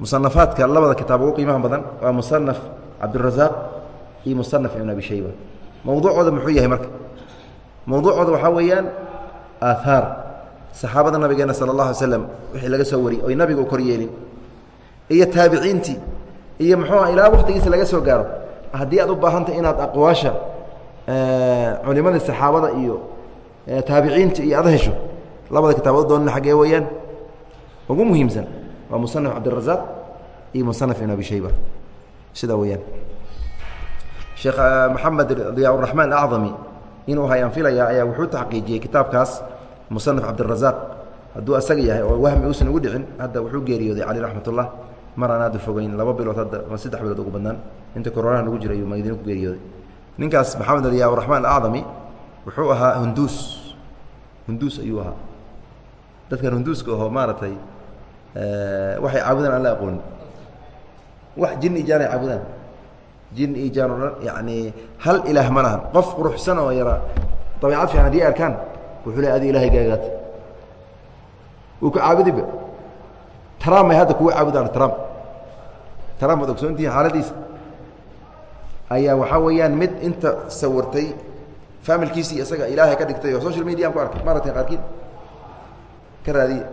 musanafaadka labada kitaab ugu qiimaha badan waa musanaf cabdirazaq iyo musanaf ibn abi shayba. Mowduucooda muxuu yahay marka? Mowduucooda waxaa weeyaan aaahaar saxaabada nabigeena sala اllah alay slam wixii laga soo wariyey oy nabiga kor yeelin. Iyo taabiciintii iyo muxuu ah ilaa laga soo gaaro. Haddii aad u baahantay inaad aqwaasha culimadii saxaabada iyo taabiciinta iyo aad hesho labada kitaabood doonana xaggee weeyaan. Ugu muhiimsan waa musanaf cabdirazaq iyo musanaf ibn shayba. Sidaa weyaan sheekh maxamed diyaa raxmaan acdami inuu hayaan filayaa ayaa wuxuu taxqiijiyey kitaabkaas musanaf cabdirazaq hadduu asaga yahay oo wahmi uusan ugu dhicin hadda wuxuu geeriyooday cali raxmat ullah mar aan aada fogeyn laba bilood hadda ma saddex bilood ugu badnaan. Inta koronaha nagu jira ayuu madiine ku geeriyooday. Ninkaas maxamed diyaa raxmaan acdami wuxuu ahaa hunduus hunduus ayuu ahaa. Dadkan hunduuska ahoo maaragtay waxay caabudaan aan la aqoonin wax jin ijaan ay caabudaan jin ijaan o dhan yani hal ilaah ma lahan. Qof quruxsan oo yara dabeicad fiican haddii arkaan wuxuu le adi ilahay gaagaata wuu ka caabudiba trump ay hadda kuwa caabudaan trump trump ad ogsoontihiin xaaladiisa. Ayaa waxaa weeyaan mid inta sawirtay familkiisii isaga ilaahay ka dhigtay oo social mediaan ku arkay maaragtay qaarkiin ka raadiya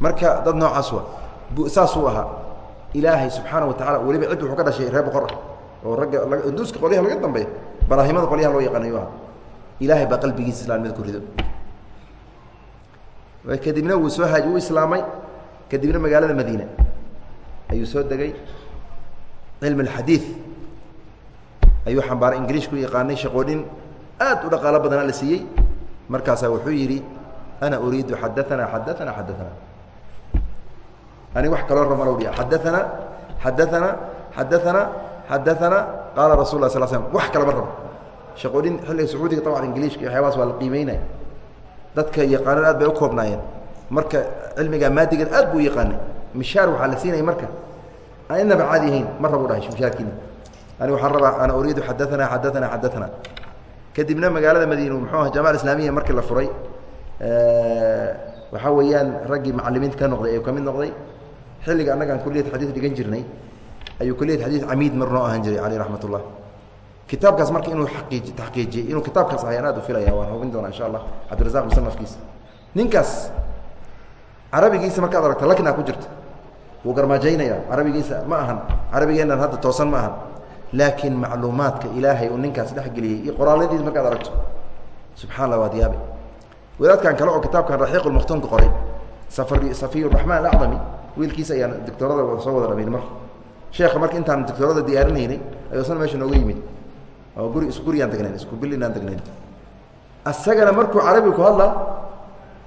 marka dad noocaas wa saasuu ahaa ilaahay subxaana wa tacala weliba cid wuxuu ka dhashay reer boqor ah oo ragga duuska qolyaha laga dambeeya baraahimada qolyaha loo yaqaanayu aha ilaahay baa qalbigiisa islaamnimada ku rido. Kadibna wuu soo haaj uu islaamay kadibna magaalada madiine ayuu soo degay. Cilmi alxadiid ayuu xambaaray ingiliish ku yaqaanay shaqoonin aad u dhaqaalo badana la siiyey. Markaasaa wuxuu yidhi ana uriidu xadaana xadaana xadaana ani wax kaloo ramalowdhi xadaana xadaana xadaana xadaana qaala rasul la sal slm wax kalama rabo. Shaqoonin xilliga sacuudiga taban ingiliishka iyo waxyaabaas waa la qiimeynaya. Dadka yaqaanan aad bay u koobnaayeen. Marka cilmiga maadigan aad buu yaqaanay. Mishaar waxaa la siinaya marka. Aan inaba caadi ahayn ma rabu dhahay mishaarkiina. Ani waxaan rabaa ana uriidu xadaana xadaana xadaana kadibna magaalada madiina muxuu aha jamaca islaamiya markii la furay waxaa weeyaan raggii macalimiinta ka noqday ayuu ka mid noqday xilliga annagaan kuliyat xadiid dhigan jirnay ayuu kuliyat xadiid camiid mar noo ahaan jiray caleyh raxmat ullah kitaabkaas marka inuu aqiiji taxqiijiyey inuu kitaabkaas hayaan aad u filaya waan hubin doonaa insha allah cabdirazaq musanafkiisa ninkaas carabigiisa markaad aragta laknaa ku jirta. Wuu garmaajaynaya carabigiisa ma ahan carabigeennan hadda toosan ma ahan. Laakiin macluumaadka ilaahay uu ninkaas dhexgeliyey iyo qoraaladiisa markaad aragto subxaa allah waad yaabe wadaadkan kale oo kitaabkan raxiiq lmaktuumka qoray safari safiy raxmaan acdami wiilkiisa ayaan doctorada soo wada dhamayn marka. Sheekha marka intaan doctorada diyaarinaynay ayuusan meesha nooga yimid. Oo guri isku guriyaan tagnayn isku bilinaan tagnayn asagana markuu carabi ku hadla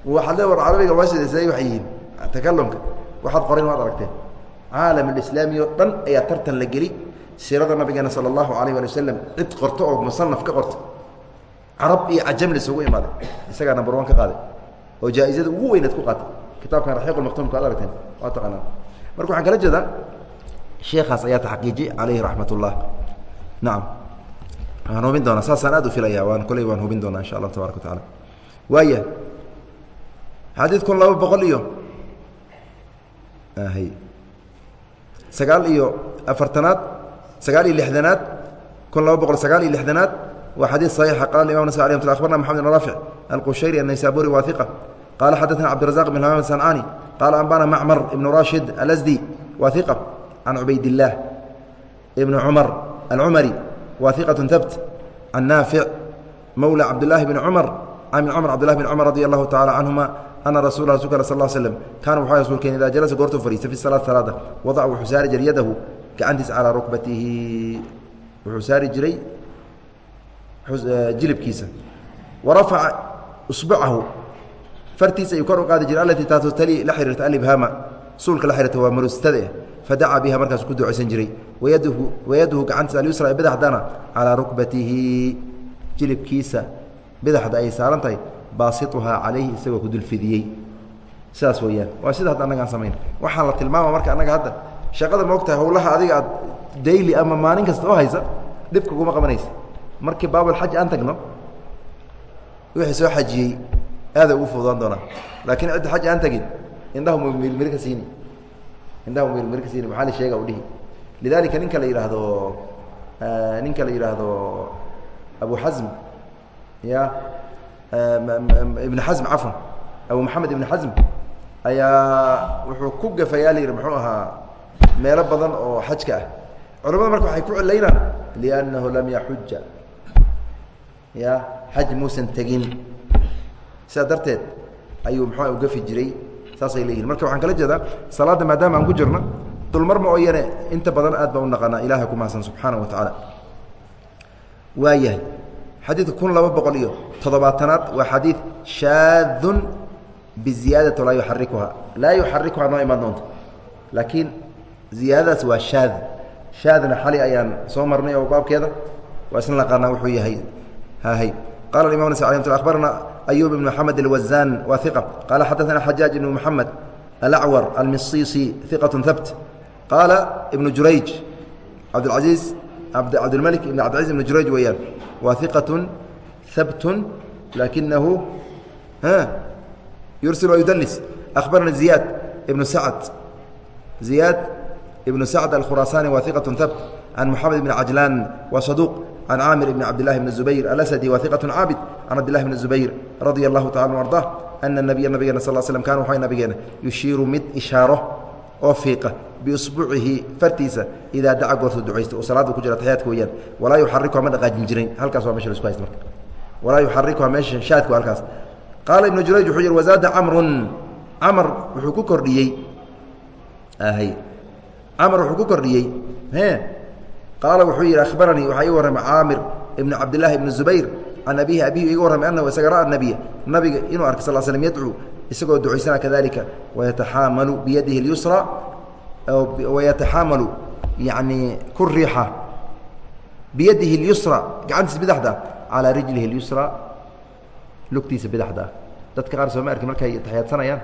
waxaad le war carabiga waasiday waxay yihiin takalumka waxaad qorayn waad aragteen. Caalam alislaami oo dhan ayaa tartan la geli. Siirada nabigeena sala allahu alayh ali wasalam cid qorto oo musanaf ka qorta carab iyo cajam lisugu imaaday. Isagaa number one ka qaaday. Oo jaa-izada ugu weyneed ku qaatay kitaabkan raxiiq lmaktuumka ad aragteen waa taqaanaan marka waxaan kala jeedaa sheekaas ayaa taxqiijiy caleyhi raxmat ullah nacam waan hubin doonaa saasaan aad u filaya waan koley waan hubin doonaa insha allah tabaraka watacaala waaya xadiid kun laba boqol iyo hay sagaal iyo afartanaad sagaal iyo lixdanaad kun laba boqol sagaal iyo lixdanaad waa xadiid saxiixa qala imam nas alih amatl abarna maxamed ibn raafic alqushayri annaysaburi waaiqa qala xadana cabdirazaq bn amaam sancaani qaala ambana macmar ibnu rashid alasdi wa iqa can cubaydillaah ibni cumar alcumari wa iqatu habt can naafic mowla cabdulaahi bni cumar n cumar cbdulahi bn cumar radi allahu tacala canhuma ana rasul rasulk al sal slm kaana wuxuu rasuulkeen idaa jalasa goortuu fadhiista fi salaati salaada wadaca wuxuu saari jiray yadahu gacantiisa calaa rukbatihi wuxuu saari jiray jilibkiisa wa rafaca usbucahu fartiisa ayuu kor u qaadi jiray alatii taasoo tali la xiriirta alibhaama suulka la xiriirta waa marustade fadaca biha markaasuu ku ducaysan jiray. Wayaduhu gacantiisa alyusra ee bidaxdana calaa rukbatihi jilibkiisa bidaxda ay saaran tahay baasituhaa calayhi isagoo ku dulfidiyey. Sidaas weeyaan. Waa sida hadda annaga aan samayn. Waxaan la tilmaama marka annaga hadda shaqada moogtahay howlaha adiga aad daily ama maalin kasta oo haysa dhibka kuma qabanaysa. Markii baabulxaj aan tagno wixii soo xajiyey aada ugu fududaan doonaa laakiin cidda xaj aan tagin indhahu mirmiri ka siini indhahu mirmiri ka siini maxaa la sheega u dhihi lidalika ninka la yidhaahdo ninka la yidhaahdo abu xasm ya ibn xasm cafwan abu maxamed ibn xasm ayaa wuxuu ku gafayaa la yidhi muxuu ahaa meelo badan oo xajka ah culamada marka waxay ku cilaynaan liannahu lam yaxuja ya xaj muusan tegin sidaa darteed ayuu muxua ugafi jiray saasay leeyihiin marka waxaan kala jeedaa salaadda maadaama aan ku jirno dulmar ma ooyane inta badan aad baan u naqanaa ilahay ku mahadsan subxaana wa tacaala. Waayahay xadiidka kun laba boqol iyo toddobaatanaad waa xadiid shaadun biziyaadati laa yuxarikuha laa yuxarikuha noo imaan doonta laakiin ziyaadadaas waa shaad. Shaadna xali ayaan soo marnay oo baabkeeda. Waa isla naqaanaa wuxuu yahay hahay qala imam nas alay abarna ayub ibn maxamed alwazan wa iqa qala xadaثana xajaaj ibn moxamed alacwar almisisi iqaة habt qaala ibnu jurayj cabdاlcaziiz cabdilmalik ibn cabdilcaziz ibn jurayj weeyaan waa iqaة habt lakinahu yursil wayudlis akhbarana ziyaad ibnu sacd ziyaad ibnu sacd alkhuraasani wa iqaة habt can moxamed ibn cajlaan wa saduuq can caamir ibn cabdilahi bn zubayr alasadi wa iqaة caabid can cabdilahi bn zubayr radia allahu tacala an arda ana nabiya nabigeena sal slm kana waxaa nabigeena yushiiru mid ishaaro oo fiiqa biusbuucihi fartiisa idaa daca goortuu ducaysta oo salaadda ku jira taxiyaadka weeyaan walaa yuxarikuha ma dhaqaajin jirin halkaas waa meesha lasku haysta marka walaa yuxarikuha meesha shaadku halkaas qaala ibnu jurayj wuxuu yihi wazaada camrun camar wuxuu ku kordhiyey camar wuxuu ku kordhiyey qaala wuxuu yidhi akhbaranii waxaa ii warramay caamir ibnu cabdillaahi ibni zubayr can abihi abihi iga warramay anahu isaga ra'a nabiya nabiga inuu arkay sal slm yadcuu isagoo ducaysana kadalika wayataxaamalu biyadihi اlyusra wayataxaamalu yani ku riixa biyadihi اlyusra gacantiisa bidaxda calaa rijlihi اlyusra lugtiisa bidaxda dadka qaar sooma arki markay taxiyaadsanayaan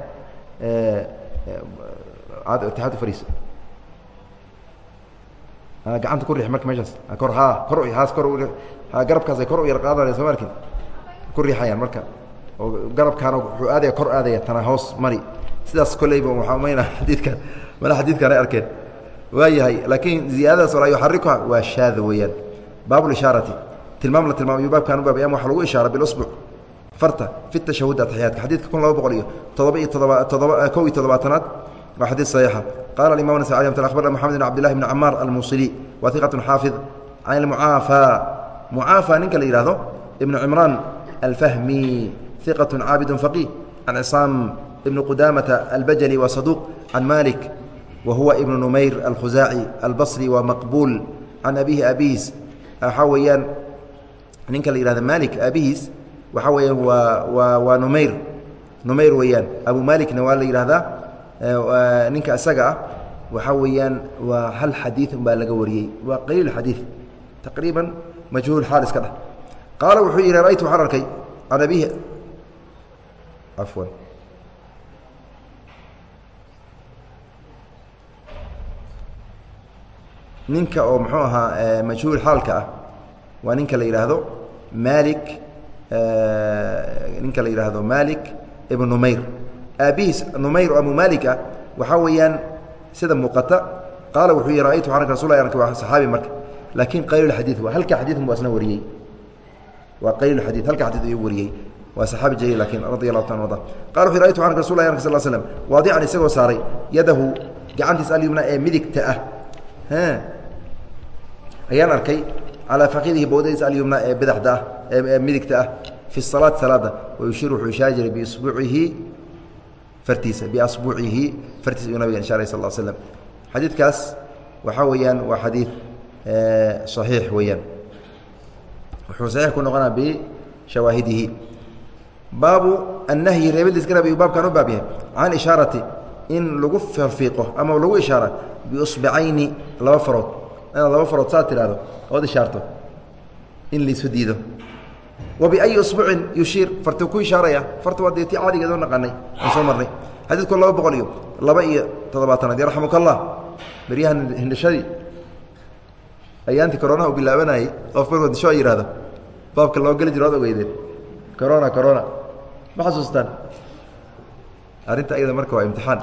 taxiyad fariisa gacanta ku riix marka meeshaas. Kor ha kor haas kor garabkaas ay kor u yar qaadanaya soo ma arkin ku riixayaan marka. Oo garabkaana wuxuu aadaya kor aadaya tana hoos mari. Sidaas kolleyba waxaa umayna xadiidkan. Mala xadiidkan ay arkeen. Waa yahay laakiin ziyaadadaas walaa yuxarikuha waa shaada weeyaan. Baab ishaarati. Tilmaam la tilmaamayu baabkan u baabay ama waxa lagu ishaara biusbuc farta fi tashahud atixyaadka xadiidka kun laba boqol iyo todoba iyo todoba todoba kow iyo toddobaatanaad saxiixa. Qala imam nasai mt abarna moxamed bn cabdillahi bn camaar almusili wa iqatun xaafid can mucaafaa mucaafaa ninka la yihahdo ibnu cimraan alfahmi iqat caabid faqih can cisaam ibn qudamata albajali wa saduuq can malik wa huwa ibnu numayr alkhusaaci albasri wa maqbuul can abihi abihiis waxaa weeyaan ninka la yihahdo malik aabihiis waxaa weeyaan waa waa waa numayr. Numayr weeyaan. Abu malikna waa la yidhahdaa ninka isaga ah waxaa weeyaan waa hal xadiid unbaa laga wariyey. Waa qaliil xadiid taqriiban majhuul xaal iska dheh qaala wuxuu yihi raytu waxaan arkay can abihi cafwan ninka oo muxuu ahaa majhuul xaalka ah waa ninka la yidhaahdo malik ninka la yidhaahdo malik ibn numayr aabihiis numayr oo abu malik ah waxaa weeyaan sida muuqata qaala wuxuu yihi ra'aytu waxaan arka rasul arka waa saxaabi marka. Laakiin qaliil xadiid waa halka xadiidun buu asna wariyey. Waa qaliil xadiid halka xadiid ayuu wariyey. Waa saxaabi jaliil laakiin radi allahu ta arda qala wuxu raytu waxaan arka rasul arka sal slam waadican isagoo saaray yadahu gacantiisa alyumna ee midigta ah. Ayaan arkay calaa faqidihi bowdadiisa alyumna ee badaxda ah ee midigta ah fi salaati salaada wayushiir wuxuu ishaari jiray biisbuucihi fartiisa biasbuucihi fartiisa ayuu nabiga ishaaray sal l slam xadiidkaas waxaa weeyaan waa xadiid صaxiix weeyaan. Wuxuu saxiix ku noqonaa bishawaahidihi. Baabu annahyi reebadiis garab ayuu baabkan u baab yahay can ishaarati in lagu farfiiqo ama lagu ishaara biusbacayni laba farood. Inaad laba farood saad tidhahdo ood ishaarto in laisu diido wa biayi usbuucin yushiir. Fartuu ku ishaaraya. Farta waa dee ti caadigeed oo naqanay aan soo marnay. Xadiidku laba boqol iyo laba iyo toddobaatanaad yarxamuka allah beryahan hindhashadii. Ayaanti coronaha u bilaabanayay qof markuu disho a yihahdo baabka loo geli jiro ad ogeydeen. Corona corona. Ma xasuustaan? Arrinta iyada marka waa imtixaan.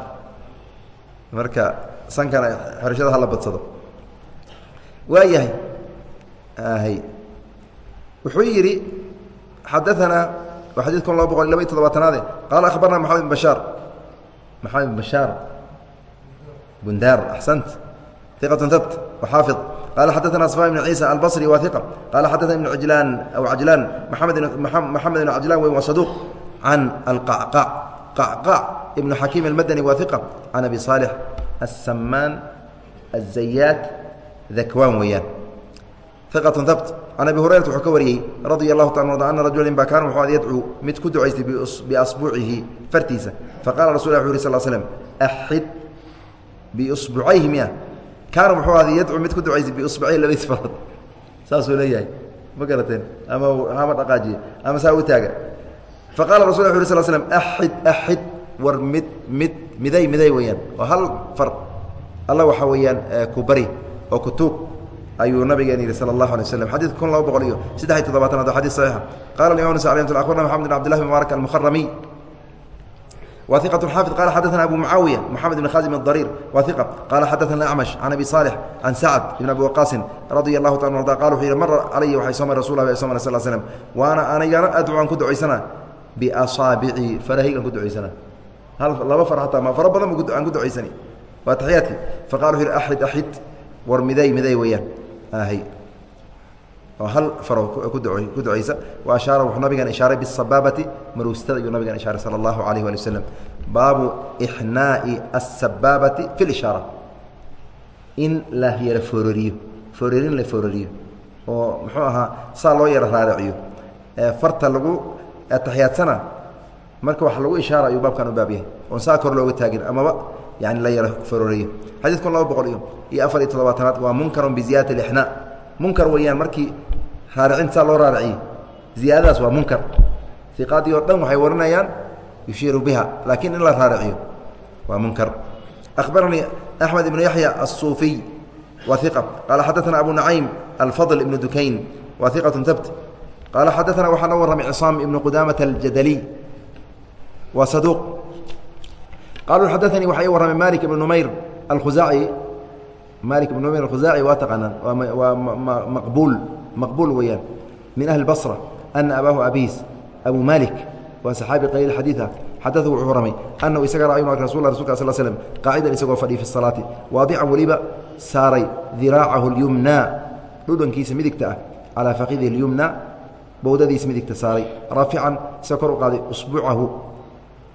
Marka sankana xerashada hala badsado. Waa yahay. Hy wuxuu yidhi xadaanaa waa xadid kun laba boqol iyo laba iyo todobaatanaade qaala akhbarna maxamed bin bashaar maxamed bin bashaar bundaar axsant iqatun habt waxaafid qaala xadaana sfaan ibn ciisa albasri waa iqa qaala xadaana ibn ajlaan aw cajlaan maxamed ibn cajlaan weyn waa saduuq can alqacqac qacqac ibnu xakiim almadani waa iqa can abi saalix asamaan azayaad dakwaan weeyaan iqatun habt can abi hurayrata wuxuu ka wariyey radia allahu arda ana rajula ba kaana wuxuu ad yadcuu mid ku ducaystay biasbuucihi fartiisa faqala rasul wuxu yh sl slm axid biusbucayhi miya kaana muxuu ahday yadcuu mid ku ducaysay biusbacayhi labadiis farood saasuu leeyahay ma garateen ama hama dhaqaajiye ama saa u taaga faqala rasul wu sl slm axid axid war mid mid miday miday weeyaan oo hal far alla waxaa weeyaan ku bari oo ku tuug ayuu nabigeen yihi sal اlahu alay waslam xadidka kun laba boqol iyo saddex iy toddobaatanaad waa xadis saxiixa qala imam nas alay abarna maxamed bn abdillahi bn mubaarak almuharamiy wa iqat xaafid qala xadaana abu mucaawiya moxamed bn khazim adariir wa iqa qala xadaana acmash can abi صaalix can sacd ibn abi waqaasin radia allahu taala arda qala wuxuu yihi mara calaya waxay soo maray rasul maray sal slm waana anigana adcu aan ku ducaysana biasaabici farahaygan ku ducaysana. Laba far hataa ma faro badan aan ku ducaysani. Waa taxiyaadki faqala wuxu yihi axid axid war miday miday weeyaan hy oo hal faro ku ducaysa. Wa wuxuu nabigan ishaaray bisabaabati maruustada ayuu nabigan ishaaray sala allahu alayh wali waslem baabu ixnaa'i asabaabati fi lishaara in la yara foorariyo foorarin la foorariyo. Oo muxuu ahaa saa loo yara raaraciyo farta lagu atixiyaadsana marka wax lagu ishaara ayuu baabkan u baab oon saa kor looga taagin amaba yani la yara foorariyo xadid kun laba boqol iyo iyo afar iyo toddobaatanaad waa munkarun biziyaadati alixnaa munkar weeyaan markii raaricin loo raariciyo ziyaadadaas waa munkar. Iqaadii oo dhan waxay warinayaan yushiiru biha laakiin in la raariciyo waa munkar. Akhbaranii axmed ibnu yaxya الsuufiy wa qaala xadaana abu nacaym alfadl ibnu dukayn wa habt qaala xadaana waxaa noo warramay cisaam ibnu qudaamata aljadaliy waa saduuq qaluu xadaanii waxaa ii warramay malik ibn numayr alkhusaaci malik ibn numayr alkhusaaci waa taqaanaan waa maqbuul maqbuul weeyaan min ahli basra ana abaahu abiis abu malik waa saxaabi qaliil xadiid ah xadau wuxuu ramay anahu isaga ra inu ark rasul rasulka sl slm qaacidan isagoo fadhiy fi salaati waadican weliba saaray diraacahu اlyumna dhudhankiisa midigta ah calaa faqidihi اlyumna bowdadiisa midigta saaray raafican isagoo kor u qaaday usbuucahu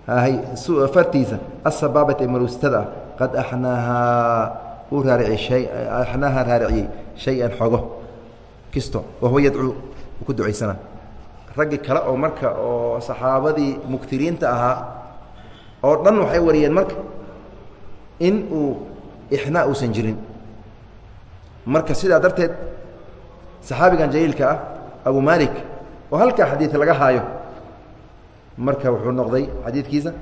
fartiisa asabaabata ee maruustada qad axnaahaa uu raariciyey axnaaha raariciyey shay-an xogo kisto wahuwa yadcuu ku ducaysana. Raggi kale oo marka oo saxaabadii muktiriinta ahaa oo dhan waxay wariyeen marka in uu ixnaa uusan jirin. Marka sidaa darteed saxaabigan jaliilka ah abu malik oo halkaa xadiid laga haayo marka wuxuu noqday xadiidkiisa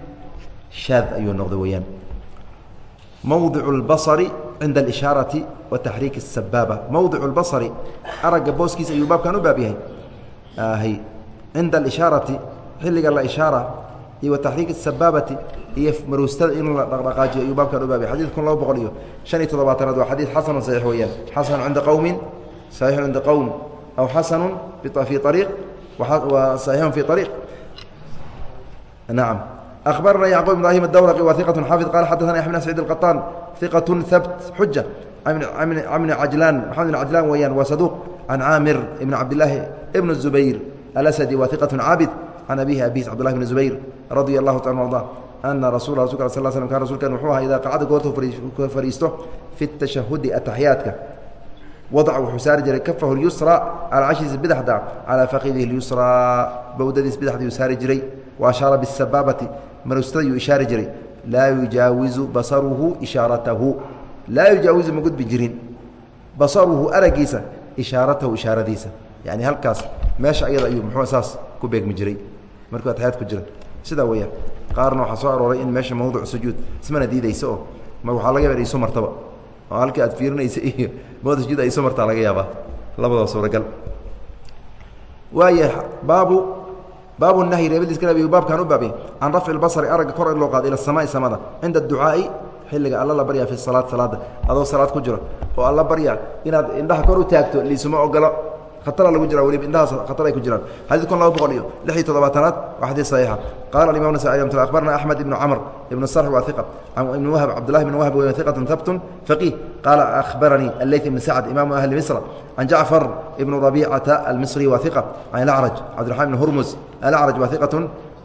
shaad ayuu noqday weeyaan mawdic اlbasri cinda اlishaaraةi wa taxriik الsabaaba mawdic اlbasri aragga booskiisa ayuu baabkan u baab yahay cinda alishaarati xilliga la ishaara iyo wa taxriiki sabaabati iyo maruustada in la dhaqdhaqaajiyo ayuu baabkan u baabay xadid kun laba boqol iyo shan iyo toddobaatanaad waa xadiid xasanu saxiix weeyaan xasanu cinda qowmin saxiixun cinda qowm aw xasanu fii ariiq wa saxiixun fii ariiq nacam أخبرنا يعقوب بن إبراهيم الدورقي وثقة حافظ قال حدثنا يحيى بن سعيد القطان ثقة ثبت حجة عن عجلان محمد بن عجلان ويان وصدوق عن عامر بن عبد الله بن الزبير الأسدي وثقة عابد عن أبيه أبيس عبد الله بن الزبير رضي الله تعالى عنه أن رسول رسولك صلى الله عليه وسلم كان رسولك وxuu aha إذا قacda goortuu fariisto في التشhهد أتaحyaaتka وضع wuxuu saari jiray كفه اليسرى calى cashiisa bidxda calى فaqidihi اليسرى bowdadiis bidxda yuu saari waashara bisabaabati marustada yuu ishaari jiray. Laa yujaawizu basaruhu ishaaratahu. Laa yujaawizu ma gudbi jirin. Basaruhu aragiisa ishaaratahu ishaaradiisa. Yani halkaas meesha ayada ayuu muxuu saas ku beegmi jiray. Markuu atxyaad ku jira sidaa weya qaarna waxaa soo arooray in meesha mawduc sujuud ismana diidaysa oo ma waxaa laga yaaba isu martaba. Oo halkii aad fiirinaysa iyo mawduc sujuud ay isu martaa laga yaabaa. Labadoo suuragal. Waaya baabu baabu nahyi reebadiis kale baabkan u baabay can rafci basri aragga kor in loo qaado ila samaai samada. Cinda ducaa'i xilliga alla la baryaa fi salaad salaada. Adoo salaad ku jiro. Oo alla barya inaad indhaha kor u taagto liisuma ogolo khatara lagu jira weliba indhahaas khatar ay ku jiraan. Xadid kun laba boqol iyo lix iyo toddobaatanaad waa xadiid saxiixa. Qaala alimam nasai amt akhbarna axmed ibnu camr ibnu sarx waa iqa ibn wahb cabdullahi ibn wahb weya iqatun habtun faqiih. Qaala akhbaranii alleyt ibn sacd imaamu ahli misra can jacfar ibnu rabicata almisri waa iqa can alacraj cabdiraxman ibn hurmus alacraj waa iqatun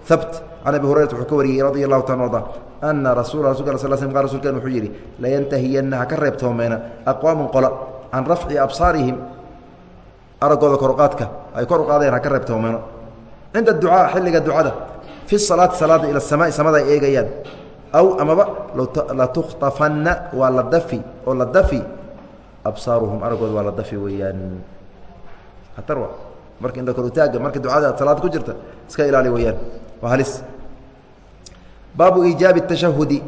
habt can abi hurayrat wuxuu ka wariyey radi allahu taala arda ana rasuula rasulka sal sl qa rsulkan wuxuu yidhi layantahiyanna ha ka reebtoomeena aqwaamun qola can rafci absaarihim araggooda koruqaadka ay kor u qaadeen ha ka reebtoomeeno cinda ducaa xilliga ducada fi salaati salaada ila samaai samada ay eegayaan. Aw amaba latukhtafanna waa la dafi oo la dafi absaaruhum araggooda waa la dafi weeyaan. Khatar wa marka indha korutaagga marka ducada aad salaad ku jirta iska ilaali weeyaan. Waa halis. Baabu iijaabi الtashahudi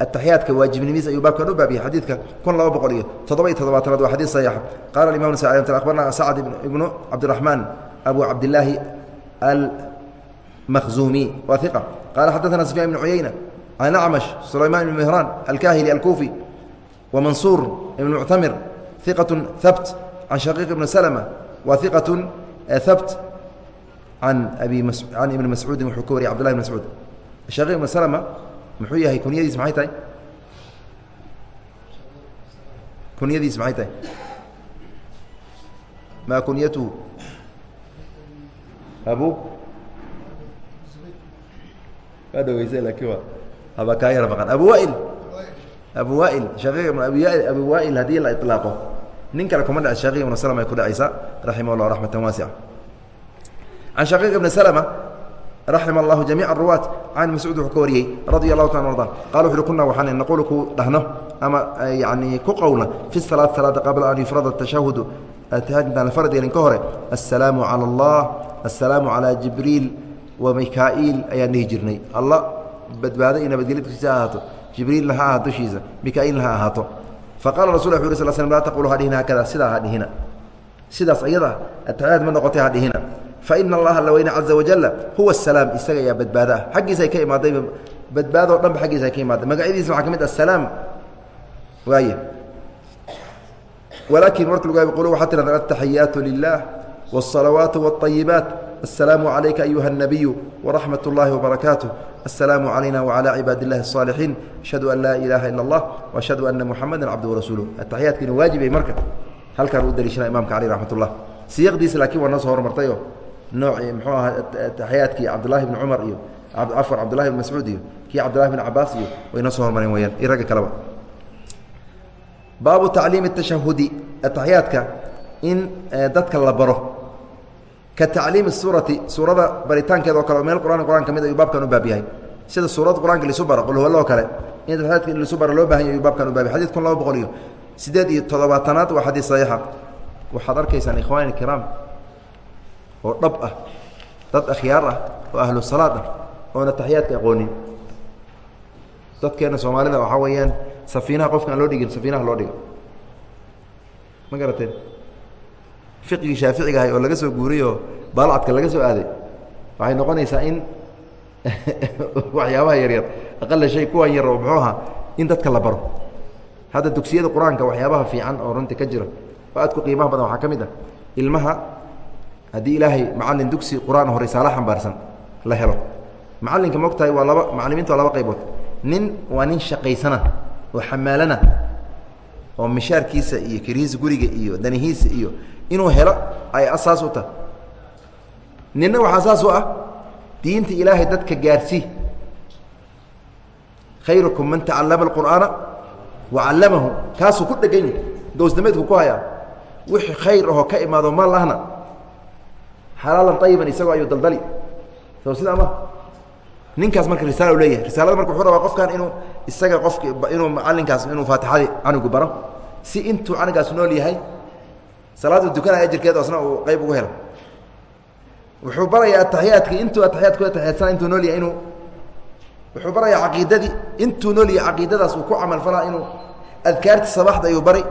ataxiyaadka waajibnimiis ayuu baabkan u baabiyey xadiidka kun laba boqol iyo toddoba iyo toddobaatanaad waa xadiid saxiixa qala imam nas akhbarna sacd ibnu cabdiraxmaan abu cabdillaahi almakhzuumi waa iqa qala xadaثana sufyaan ibn cuyayna can acmash sulaymaan ibn mihraan alkahili alkuufi wamansuur ibn muctamir iqaة habt can shaqiiq ibni slma waa iqaة habt can abi can ibni mascuudin wuxuu ka wariyay cbdullahi ibn mascuud shaqiiq ibn slma muxuu yahay kunyadiis maxay tahay? Kunyadiis maxay tahay? Maa kunyatuhu abu waa dhaweysa laakiin waa haba kaa yara maqan. Abu wail. Abu wail. Shaqiiq ibn abi abu wail haddii la iطlaaqo nin kale kuma dhace shaqiiq ibn slma ay ku dhacaysa raximah llah raxmata waasica can shaqiiq ibni slma raxima allahu jamiic aruwaat can mascuud wuxuu ka wariyey radia allahu taala arda qala wuxu uhi kuna waxaan naquulu ku dhahno ama yani ku qowlna fi salaat salaada qabla an yufrada tashahudu intaan la farad yeelin ka hore assalaamu cala allah assalaamu calaa jibriil wa mikaa'iil ayaan dhihi jirnay. Alla badbaado iyo nabadgelidkiisa ha ahaato. Jibriilna ha ahaato dushiisa mikaa'iilna ha ahaato. Faqala rasul wuxu uri sal slm laa taqulu ha dhihina hakada sidaa ha dhihina sidaas ayada ataxiyaad ma noqotay ha dhihina faina allaha laweyne caza wajala huwa asalaam isaga ayaa badbaado ah xaggiisa ay ka imaaday badbaadoo dhanba xaggiisa ay ka imaaday magacyadiisa waxaa ka mid asalaam waay walaakin marka lagu qulu waxaa tirahdaa ataxiyaatu lilah wالصalawaat wالطayibaat السلام عليك أيها النبي ورحمة الله وبركاته السلام علينا وعلى عباد الله الصالحين أشهد أن لا إله إلا الله وأشهد أن محمدا عبده ورسوله التحيات كان واجب مركة هل كان ودريشنا إمامك عليه رحمة الله سيقديس لكن والناس هو مرتيه noocii muxuu ahaa eh, taxyaadkii cabdullaahi bni cumar iyo afar cabdullahi bn mascuud iyo kii cabdullahi bn cabaas iyo way noo soo hormareen weyaan iyo ragga kaleba. Baabu tacliimi atashahudi ataxyaadka in eh, dadka la baro. Ka tacliimi suurati suurada baritaankeeda oo kale oo meel quraan quraan ka mid ah ayuu baabkan u baab yahay. Sida suurad qur'aanka laisu baro qul huwaloo kale in taxyaadka in laisu baro loo baahan yahay ayuu baabkan u baab yahay. Xadid kun laba boqol iyo siddeed iyo toddobaatanaad waa xadiis saxiixa. Waxaad arkaysaan ikhwaani kiraam oo dhab ah dad akhyaar ah oo ahlu salaad ah oona taxiyaadka aqoonin. Dadkeena soomaalida waxaa weeyaan safiinaha qofka aan loo dhigin safiinaha loo dhiga ma garateen? Fiqigii shaaficiga ahay oo laga soo guuriyoo baalcadka laga soo aaday waxay noqonaysaa in *laughs* waxyaabaha yaryar aqala shay kuwan yar oo muxuu ahaa in dadka la baro. Hadda dugsiyada qur'aanka waxyaabaha fiican oo runtii ka jira oo aad ku qiimaha badan waxaa ka mid ah ilmaha haddii ilaahay macallin dugsi qur'aan hore saala xambaarsan la helo. Macallinka mogtahay waa laba macallimiinta waa laba qaybood. Nin waa nin shaqaysana oo xamaalana oo mishaarkiisa iyo kirihiisa guriga iyo danihiisa iyo inuu helo ay asaas u tahay. Ninna waxaa saas u ah diinta ilaahay dadka gaarsii khayrukum man tacallama alqur'aana wa callamahu kaasuu ku dhegan yahi gowsdameedku ku hayaa. Wixii khayr ahoo ka imaado mal ahna xalaalan ayiban isagoo ayuu daldali. Soo sidaa ma ninkaas marka risaala leeyahay. Risaalada marka wuxuu rabaa qofkan inuu isaga qofki inuu macallinkaas inuu faatixadii canugu baro. Si intuu canugaas nool yahay salaada dukanaya ajirkeeda asna uu qayb ugu helo. Wuxuu barayaa ataxiyaadkii intuu ataxiyaad ku ataxiyaadsana intuu nool yahay inuu wuxuu barayaa caqiidadii intuu nool yahay caqiidadaas uu ku camal falaa inuu adkaarta sabaxda ayuu bari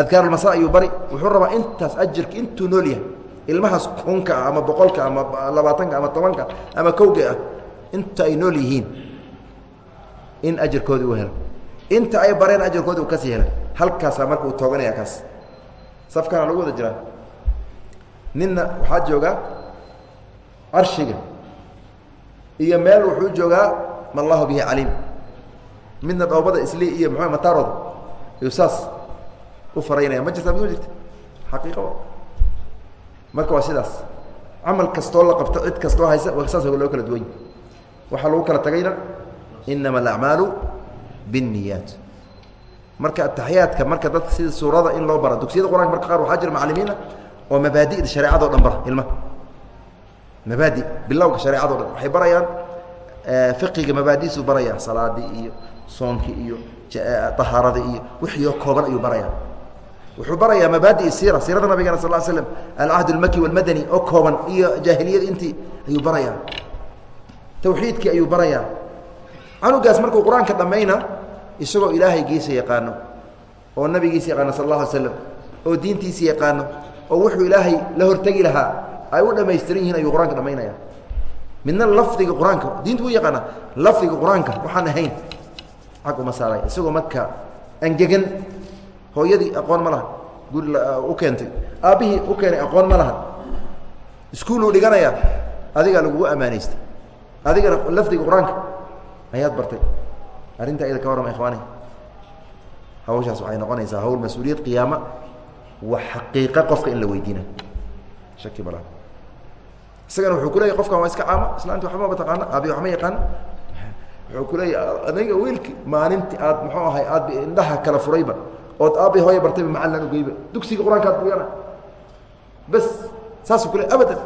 adkaarulmasa ayuu bari. Wuxuu rabaa intaas ajirka intuu nool yahay ilmahaas kunka ah ama boqolka ama labaatanka ama tobanka ama kowga ah inta ay nool yihiin in ajarkoodii uu helo. Inta ay bareen ajarkoodii uu ka sii helay halkaasaa marka uu tooganaya kaas. Safkana lagu wada jiraa. Ninna waxaa joogaa carshiga iyo meel wuxuu joogaa ma allahu bihi caliim. Midna dhoobada isli iyo muxuu mataaroda ayuu saas u faraynaya. Ma jirta ma jirta xaqiiqa marka waa sidaas. Camal kastoo la qabto cid kastoo haysa saas loo kala duwany waxaa lagu kala tagayna inama alacmaalu biاniyaat marka ataxiyaadka marka dadka sida suurada in loo bara dugsiyada qur'anka marka qaar waxaa jira macalimiina oo mabaadida shareecado dhan bara ilmaha mabaadi bilowga shareecado dhan waxay barayaan fiqiga mabaadiisuu baraya salaadii iyo soonkii iyo ahaaradii iyo wixiioo kooban ayuu barayaa wuxuu barayaa mabaadi siira siirada nabigana sal l slm alcahd اlmaki wاlmadani oo kooban iyo jaahiliyada intii ayuu barayaa tawxiidkii ayuu barayaa canugaas markuu qur-aanka dhammayna isagoo ilaahaygiisa yaqaano oo nabigiisa yaqaano sal اla alay slam oo diintiisa yaqaano oo wuxuu ilaahay la hortegi lahaa ay u dhamaystiran yihiin ayuu qur-aanka dhamaynaya midna lafdiga qur-aanka diintu u yaqaana lafdiga qur-aanka waxaan ahayn cag uma saaray isagoo marka angegan hooyadii aqoon ma laha guri u keentay. Aabbihii u keenay aqoon ma laha iskuuluu dhiganayaa adigaa lagugu ammaanaystay. Adigana lafdiga qur'aanka ayaad bartay. Arrinta iyada ka warrama ikhwaani hawshaas waxay noqonaysaa hawl mas'uuliyad qiyaama wa xaqiiqa qofka in la weydiina. Shaki bala isagana wuxuu kuleeyay qofkan waa iska caama islaanti waxba ma taqaana aabi waxma yaqaana. Wuxuu kuleeyahy aniga wiilki maalinti aad muxuu ahay aad indhaha kala furayba ood aabi hooya bartayba macallan ugeyba dugsiga qur'aanka ad buyana. Bas saasuu kule abadan.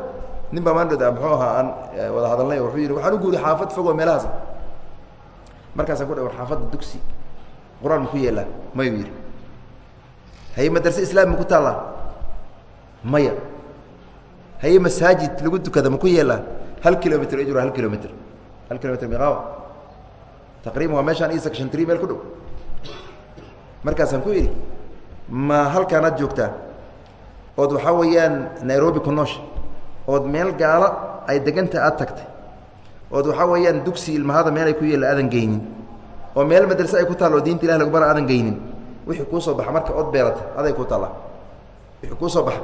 Nin baa maandhada muxuu ahaa aan wada hadalnay wuxuu yidhi waxaan u guuri xaafad fogoo meelahaas. Markaasaan ku dha war xaafadda dugsi. Qur'aan ma ku yeelaa mayuu yidhi. Haye madarse islaam ma ku taallaa? Maya. Haye masaajid lagu tukada ma ku yeelaa hal kilomitr ijro hal kilomitr hal kilomitr miqaawa taqriban waa meeshaan isa shantri meel ku dhow markaasaan ku idhi ma halkaanaad joogtaa? Ood waxaa weeyaan nairobi ku noosha ood meel gaalo ay deganta aad tagtay. Ood waxaa weeyaan dugsi ilmahada meel ay ku yeella aadan geynin. Oo meel madrase ay ku taalla oo diinta ilah lagu bara aadan geynin. Wixii kuu soo baxa marka ood beerata aday ku taalla wixii kuu soo baxa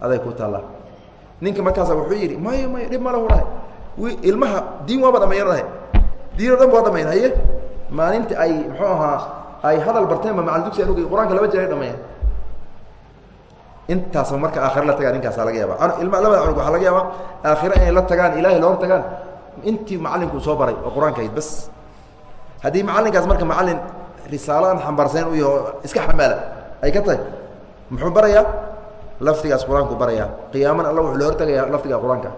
aday ku taallaa. Ninka markaasa wuxuu yidhi mayo mayo dhib ma lahu ilmaha diin waaba dhamayn dhahay diin o dhan waa dhamayn haye maalinta ay muxuu ahaa ay hadal barteen ba macal dugsi anug qur'aanka laba jir ay dhameeyeen. Intaasba marka aakhire la tagaan ninkaasa laga yaaba ilma labada cunug waxaa laga yaabaa aakhire inay la tagaan ilahay loola tagaan intii macalinku soo baray oo qur'aanka ayd bas. Haddii macallinkaas marka macallin risaalo aan xambaarsayn u yaho iska xamaala ay ka tahay muxuu barayaa? Lafdigaas qur'aanku barayaa. Qiyaaman alla wuxuu la hortagayaa lafdiga qur'aanka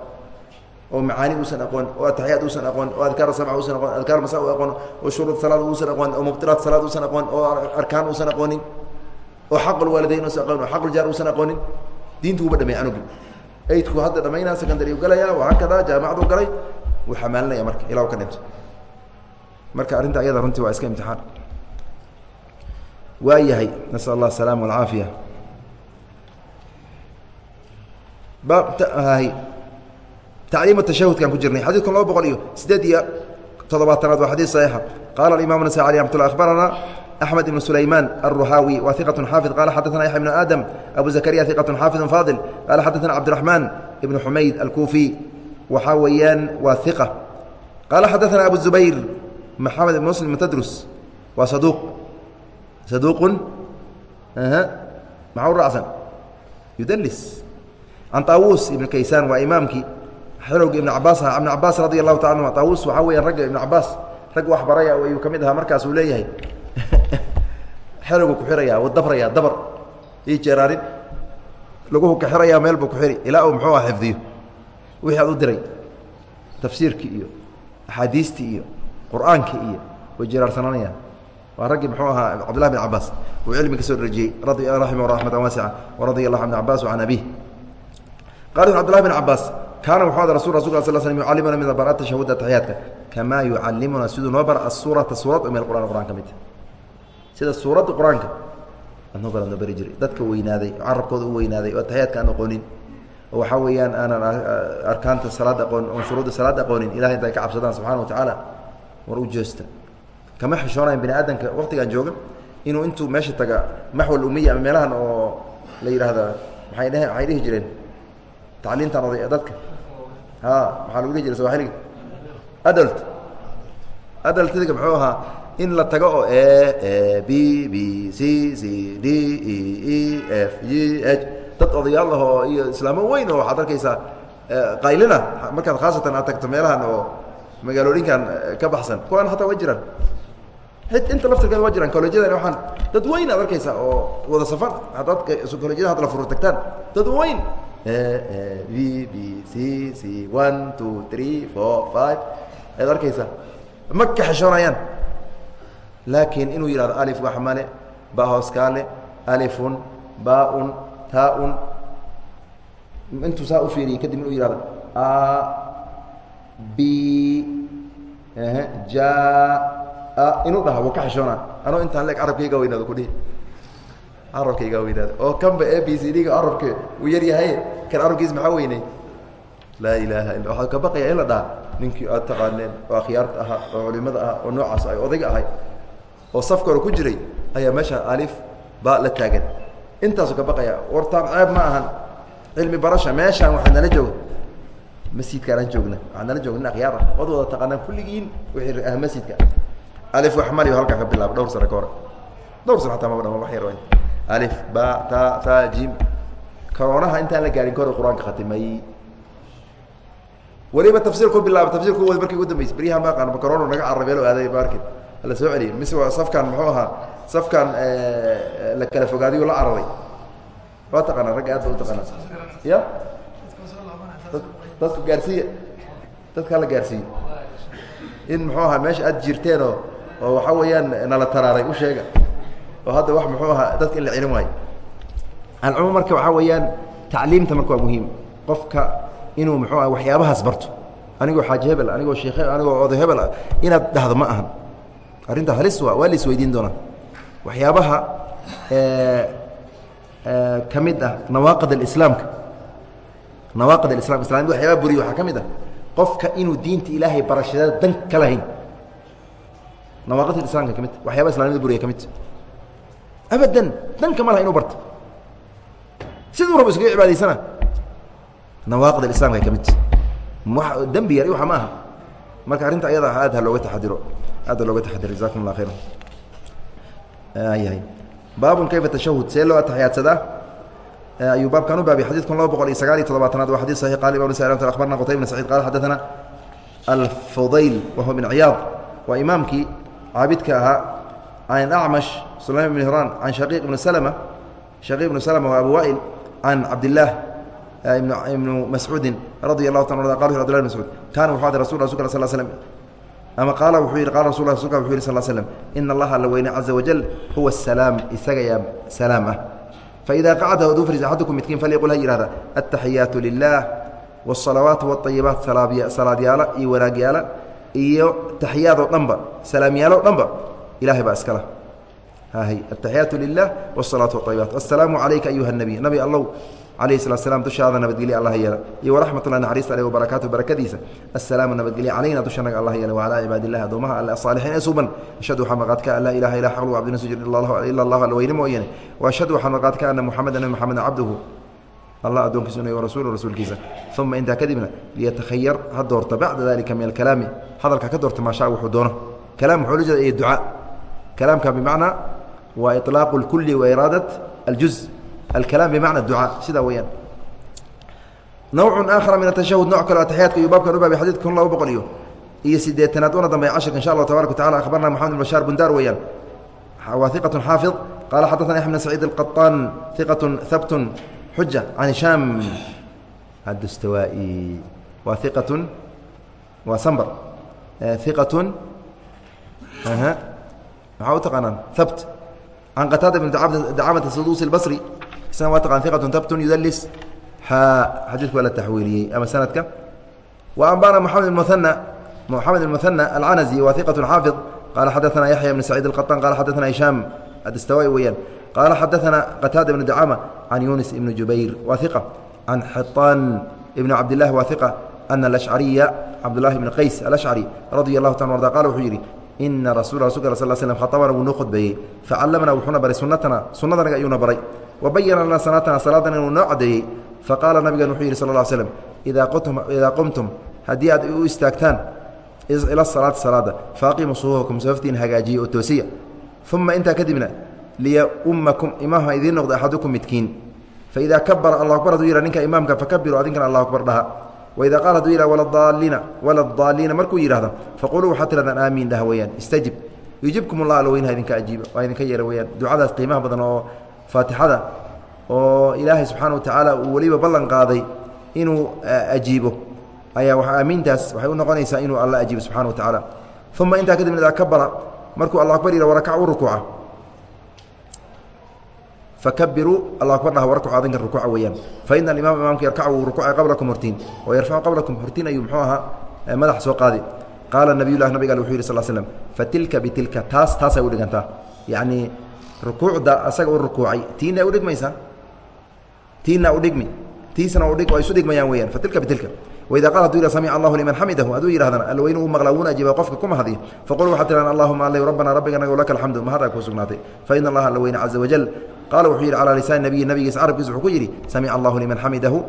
oo macaani uusan aqoon oo ataxiyaad uusan aqoon oo adkaar samca uusan aqoon adkaar masa u aqoon oo shuruud salaad uusan aqoon oo mubtilaat salaad uusan aqoon oo arkaan uusan aqoonin oo xaqulwaalidayn uusan aqoon oo xaquljaar uusan aqoonin diintu uba dhamey anugi aydku hadda dhamaynaa secondary galaya wahaakada jaamacadu galay wuu xamaalinaya marka ilaa ka dhinto marka arrinta ayada runtii waa iska imtixaan. Waa yahay nasal allah asalaama walcaafiya tacliim tashahudkaan ku jirnay xadidkan laba boqol iyo sideed iyo toddobaatanaad waa xadiid saxiixa qaala imam nasai alي amat lla akhbarana أحمد بن سليمان الرhاwي wa ثiqة xاaفظ qال xadثna يحيى بن آdم أبو زكريا ثiqة xاaفظ فاضل qال xadثna cبدالرحمن بن حmayd الكوفي waxaa weeyaan waa ثiqة qال xadثna أبو الزبير محamed بن مسلم تdrس waa صدوq صدوq maxa u raacsan يudلس عن طاوuس iبن kaysاn waa xorowga ibn cabaas ahaa ibn cabaas radi allahu taala anuma taawus waxaa weeyaan ragga ibn cabaas rag wax baraya ayuu ka mid ahaa markaas uu leeyahay. *laughs* Xerowga ku xiraya uu dabraya dabar. Io jeeraarin. Laguhu ka xiraya meel buu ku xiri. Ilaa uu muxuu ah xifdiyo wixii aad u diray. Tafsiirkii iyo axaadiistii iyo qur'aankii iyo way jeeraarsananayaan waa raggii mxuu ahaa cabdillahi bin cabaas uu cilmi ka soo derajiyey raimah ramatan waasica waradia allahu an cabas an abih qala cabdillahi bin cabaas kaana wuxuu ada rasul rasulka sal slm yucallimuna min bara tashahuda ataxiyaadka kamaa yucallimuna siduu noo bara asuurata suurad min qur'an qur'an ka mid sida suuradda qur'aanka adnoo bara noo bari jiray dadka weynaaday oo carabkooda u weynaaday oo ataxiyaadka aan aqoonin oo waxaa weeyaan aanan arkaanta salaad aqoon oon shuruudda salaad aqoonin ilahay intay ka cabsadaan subxana wa tacaala war u joosta kama xishoonayan bini aadamka waqtigaan jooga inuu intuu meesha taga maxwal umiya ama meelahan oo la yidhaahda maay dheh maxay dhihi jireen tacliintan oday dadka ha maxaa lagu dhihi jiray sawaaxiliga adult. Adultiga muxuu ahaa in la tago oo e b b c c d e e f g h. Dad odayaal ah oo iyo islaamo weyn oo waxaad arkaysaa qaylina markaad khaasatan aad tagto meelahan oo magaalooyinkan ka baxsan. Kuwaan hataa wa jiraan. Inta laftirkeeda waa jiraan collejadan waaan dad weyn aad arkaysaa oo wada safan haddaad collejadan hadda la furo tagtaan. Dad weyn v b c c one two three four five. Ayaad arkaysaa? Ma ka xeshoonayaan laakiin inuu yihahdo alif wax male ba hooskaale alifun baa-un taa-un intuu saa u fiiriyay kadib inuu yihahdo a b ja inuu dhaha wuu ka xeshoonaa anoo intaan leeg carabkayga weynaado kudhihi carabkayga weynaado oo kanba a b c d ga carabke uu yar yahay kan carabkiis maxaa weynay? Laa ilaaha illa waxaa ka baqaya in la dhaha ninkii aad taqaaneen oo akhyaarta ahaa oo culimada ahaa oo noocaas ay odayga ahay oo safka hore ku jiray ayaa meeshaan alif ba la taagan. Intaasu ka baqaya wartaan ceeb ma ahan. Cilmi barasha meeshaan waxaa nala jooga masjidkaanaan joogna waxaa nala joogna nin akhyaar ah ood wada taqaanaan kulligiin wixii ah masjidka alif waxmali halkaa ka bilaaba dhowr sano ka hore dhowr sano ataa maba dhama wax yar alif ba ta ta jim. Karoonaha intaan la gaarin kahor qur'aanka khatimay. Weliba tafsiirku bilaaba tafsirku wad markii ugu dambeysay. Beryaha ma aqaan corona naga carabeelo aaday baarkin la soo celiyay. Mise waa safkan muxuu ahaa safkan la kala fogaadiyo la cararay waa taqaanaa ragga aad ba u taqaanaa. Ya dadka gaarsiiya dadka la gaarsiiyo in muxuu ahaa meesha aad jirteen oo oo waxaa weeyaan nala taraaray u sheega oo hadda wax muxuu ahaa dadka in la celin waayo. Alcumuum marka waxaa weeyaan tacliimta marka waa muhiim. Qofka inuu muxuu ah waxyaabahaas barto. Anigoo xaaji hebel anigoo sheekh anigoo oday hebel ah inaad dhahdo ma ahan. Arrinta halis waa waa la isweydiin doonaa. Waxyaabaha ka mid ah nawaaqid alislaamka nawaaqid alislam islamid waxyaaba buriya waxaa ka mid ah. Qofka inuu diinta ilaahay barashadeeda dan ka lahayn. Nawaaqid islamka ka mid waxyaba islamnimada buriya ka mid abadan danka ma laha inuu barto. Siduu rabo iskaga cibaadaysana nawaaqid islamka ay ka mid dembi yar waxa ma aha. Marka arrinta ayada aad ha looga taxadiro. Aad ha looga taxadiro. Jazakum allah khayra yahay baabun kayfa tashahud see loo ataxyaadsadaa ayuu baabkan u baabay xadidkun laba boqol iyo sagaal iyo todobaatanaad waa xadid saxiix. Qala imam abarna qutayb bn saciid. Qala xadaثana alfudayl wahuwa bn ciyaad waa imaamkii caabidka ahaa an acmash sulaym bn hiraan an shaqiiq bni slma shaqiiq bnu slma waa abu waa'il can cabdillaah ibnu mascuudin radi allah ta qa abdillah bn mascuud kaana wuxuu aday rasul rasulka sl slm ama qaala wuxuu yidhi qala rasul rasulka wuxu yidhi sal slm ina allaha alla weyne caza wajal huwa salaam isaga yaa salaam ah faida qacada od u fariisa axadukum midkiin falyaqul ha yihahda altaxiyaatu lilah wاsalawaatu wاayibaat salaadyaala iyo wanaagyaala iyo taxiyaadoo dhanba salaamyaalo dhanba ilahay baa iskala ataxiyaatu lilah wالsalaatu wالطayibaat aلsalaamu calayka ayuha الnabiy nabi allow alayh slat slam dushaada nabadgelya allah yeela iyo waraxmat ullahi naxariista aleh wabarakaatu barakadiisa assalaamu nabadgelya calayna dushanaga allah yeela wacalaa cibaad illahi addoomaha alle asaalixiin ee suban ashhadu waxaa maqaadka an laa ilaha ila xaqlu cabdina sujud ila allah alla weyne mooyane wa ashhadu waxaa maqaadka ana muxameda nabi moxameda cabduhu allah addoonkiisa inuu rasuulu rasuulkiisa uma intaa kadibna liyatakhayar ha doorta bacda dalika min alkalaami hadalka ka doorta maashaa wuxuu doono kalaam wuxuu la jeeda iyo ducaa kalaamka bimacnaa waa iطlaaqu اlkuli wa iraadat aljuz alkalaam bimacna ducaa sidaa weyaan nawcu aakhara min atashahud nooc kale ataxiyaadka iyo baabkan u baabay xadidka kun laba boqol iyo iyo sideetanaad una dambeya cashirka insha allah tabarak wa tacala akhbarna moxamed bashaar bundar weeyaan waa iqatu xaafid qaala xadaثana yaxmed saciid alqaطaan iqatu habtun xuja can hishaam adustawaa'i waa iqatun waa sambar iqatun maxaa u taqaanaan habt can qataada bn dacamata saduusi اlbasri isna waa taqaan iqatun habtun yudalis xadiidku waa la taxwiiliyey ama sanadka wa ambana moxamed muana moxamed اmuhanى alcanazi waa iqaة xaafid qala xadaثana yaxya bn saciid اlqaطan qala xadaثana hishaam adstawai weyaan qaala xadaثana qataada ibn dacama can yunis ibn jubayr waa iqa can xiطaan ibn cabdilah waa iqa ana alashcariya cabdulahi bn qays alashcari radia اlahu ta arda qala wuxuu yidhi ina rasul rasulka sl slm khaطabana wuu noo khudbeeyey facallamna wuxuuna baray sunatana sunadanaga ayuuna baray. Wabayana lana salaatana salaadana inuu noo cadeeyey faqaala nabigan wuxuu yidhi sal ا slm idaa qumtum haddii aad u istaagtaan ila salaati salaada faaqimu suhuufakum safaftiin hagaajiye oo toosiya. Uma intaa kadibna liyummakum imaamha idiin noqda axadukum midkiin. Faidaa kabara allah akbar haduu yihah ninka imaamka fakabiru adinkana allah akbar dhaha waidaa qaal haduu yihah waladaalina waladaalliina markuu yidhahdo faquluu waxaad tihahdaan aamiin dhaha weeyaan istajib yujibkum allah alla weyn ha idinka ajiiba waa idinka yeera weyaan ducadaas qiimaha badan oo faatixada oo ilaahay subxaana wa tacaala uu weliba ballan qaaday inuu ajiibo ayaa aamiintaas waxay u noqonaysaa inuu alla ajiibo subxana wa tacaala uma intaa kadibna idaa kabara markuu allah akbar yidha warakac u rukuuca fakabiruu allah akbar dhaha warkuca adinka rukuuca weeyaan. Fa ina alimaam imaamka yarkacu wuu rukuucay qablakum hortiin oo yarfacu qablakum hortiin ayuu muxuu ahaa madax soo qaadi. Qaala nabiyulah nabig al wuxuu yidhi sal slm fatilka bitilka taas taasay u dhigantaa. Yacnii rukuucda asaga u rukuucay tiina udhigmaysaa tiina udhigmi tiisna udhig waa isu dhigmayaan weyaan fatilka bitilka waidaa qaal haduu yih samica allahu liman xamidahu hadduu yidhahdana alweyne uu maqlaa wuuna ajiiba qofka ku mahadiyo faqul waxaad tihahan allahuma alay rabbana rabbiganago laka alxamdu mahada kuu sugnaatay. Allaha alweyne caza wajal qaala wuxuu yidhi calaa lisaani nabiyi nabigiisa carabkiisa wuxuu ku yidhi samica allahu liman xamidahu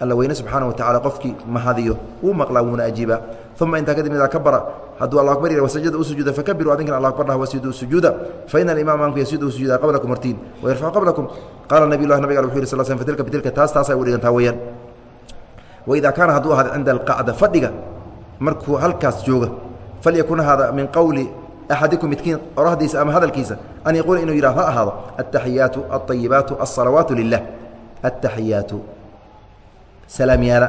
alla weyne subxaana wa tacala qofkii mahadiyo wuu maqlaa wuuna ajiiba uma intaa kadib idaa kabara hadduu alla akbar yih wasajada u fakabiru adinkana alla akbar dhah wasidu sujuuda faina alimaam maamku yasidu sujuuda qablakum hortiin wayarfacu qablakum qaala nabiy lah nabig wuxu yih sal sl fatilka bitilka taas taasay u dhigantaa weeyaan waidaa kaana hadduu ahaada cinda alqacda fadhiga markuu halkaas jooga falyakun ahaada min qowli axadikum midkiin orahdiisa ama hadalkiisa an yaquula inuu yihah ha ahaado altaxiyaatu alطayibaatu alsalawaatu lilah altaxiyaatu salaamyaala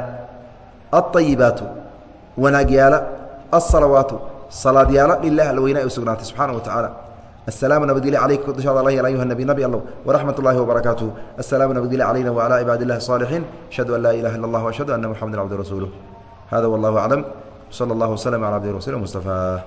alطayibaatu wanaagyaala alsalawaatu salaadyaala lilah alweyna ay u sugnaatay subxaana wa tacaala السلام نبدل عليك دشاد الله يا أيها النبي نبي الله ورحمة الله وبركاته السلام نبدل علينا وعلى عباد الله الصالحين أشهد أن لا إله إلا الله وأشهد أن محمدا عبده ورسوله هذا والله أعلم صلى الله وسلم على عبده ورسوله مصطفى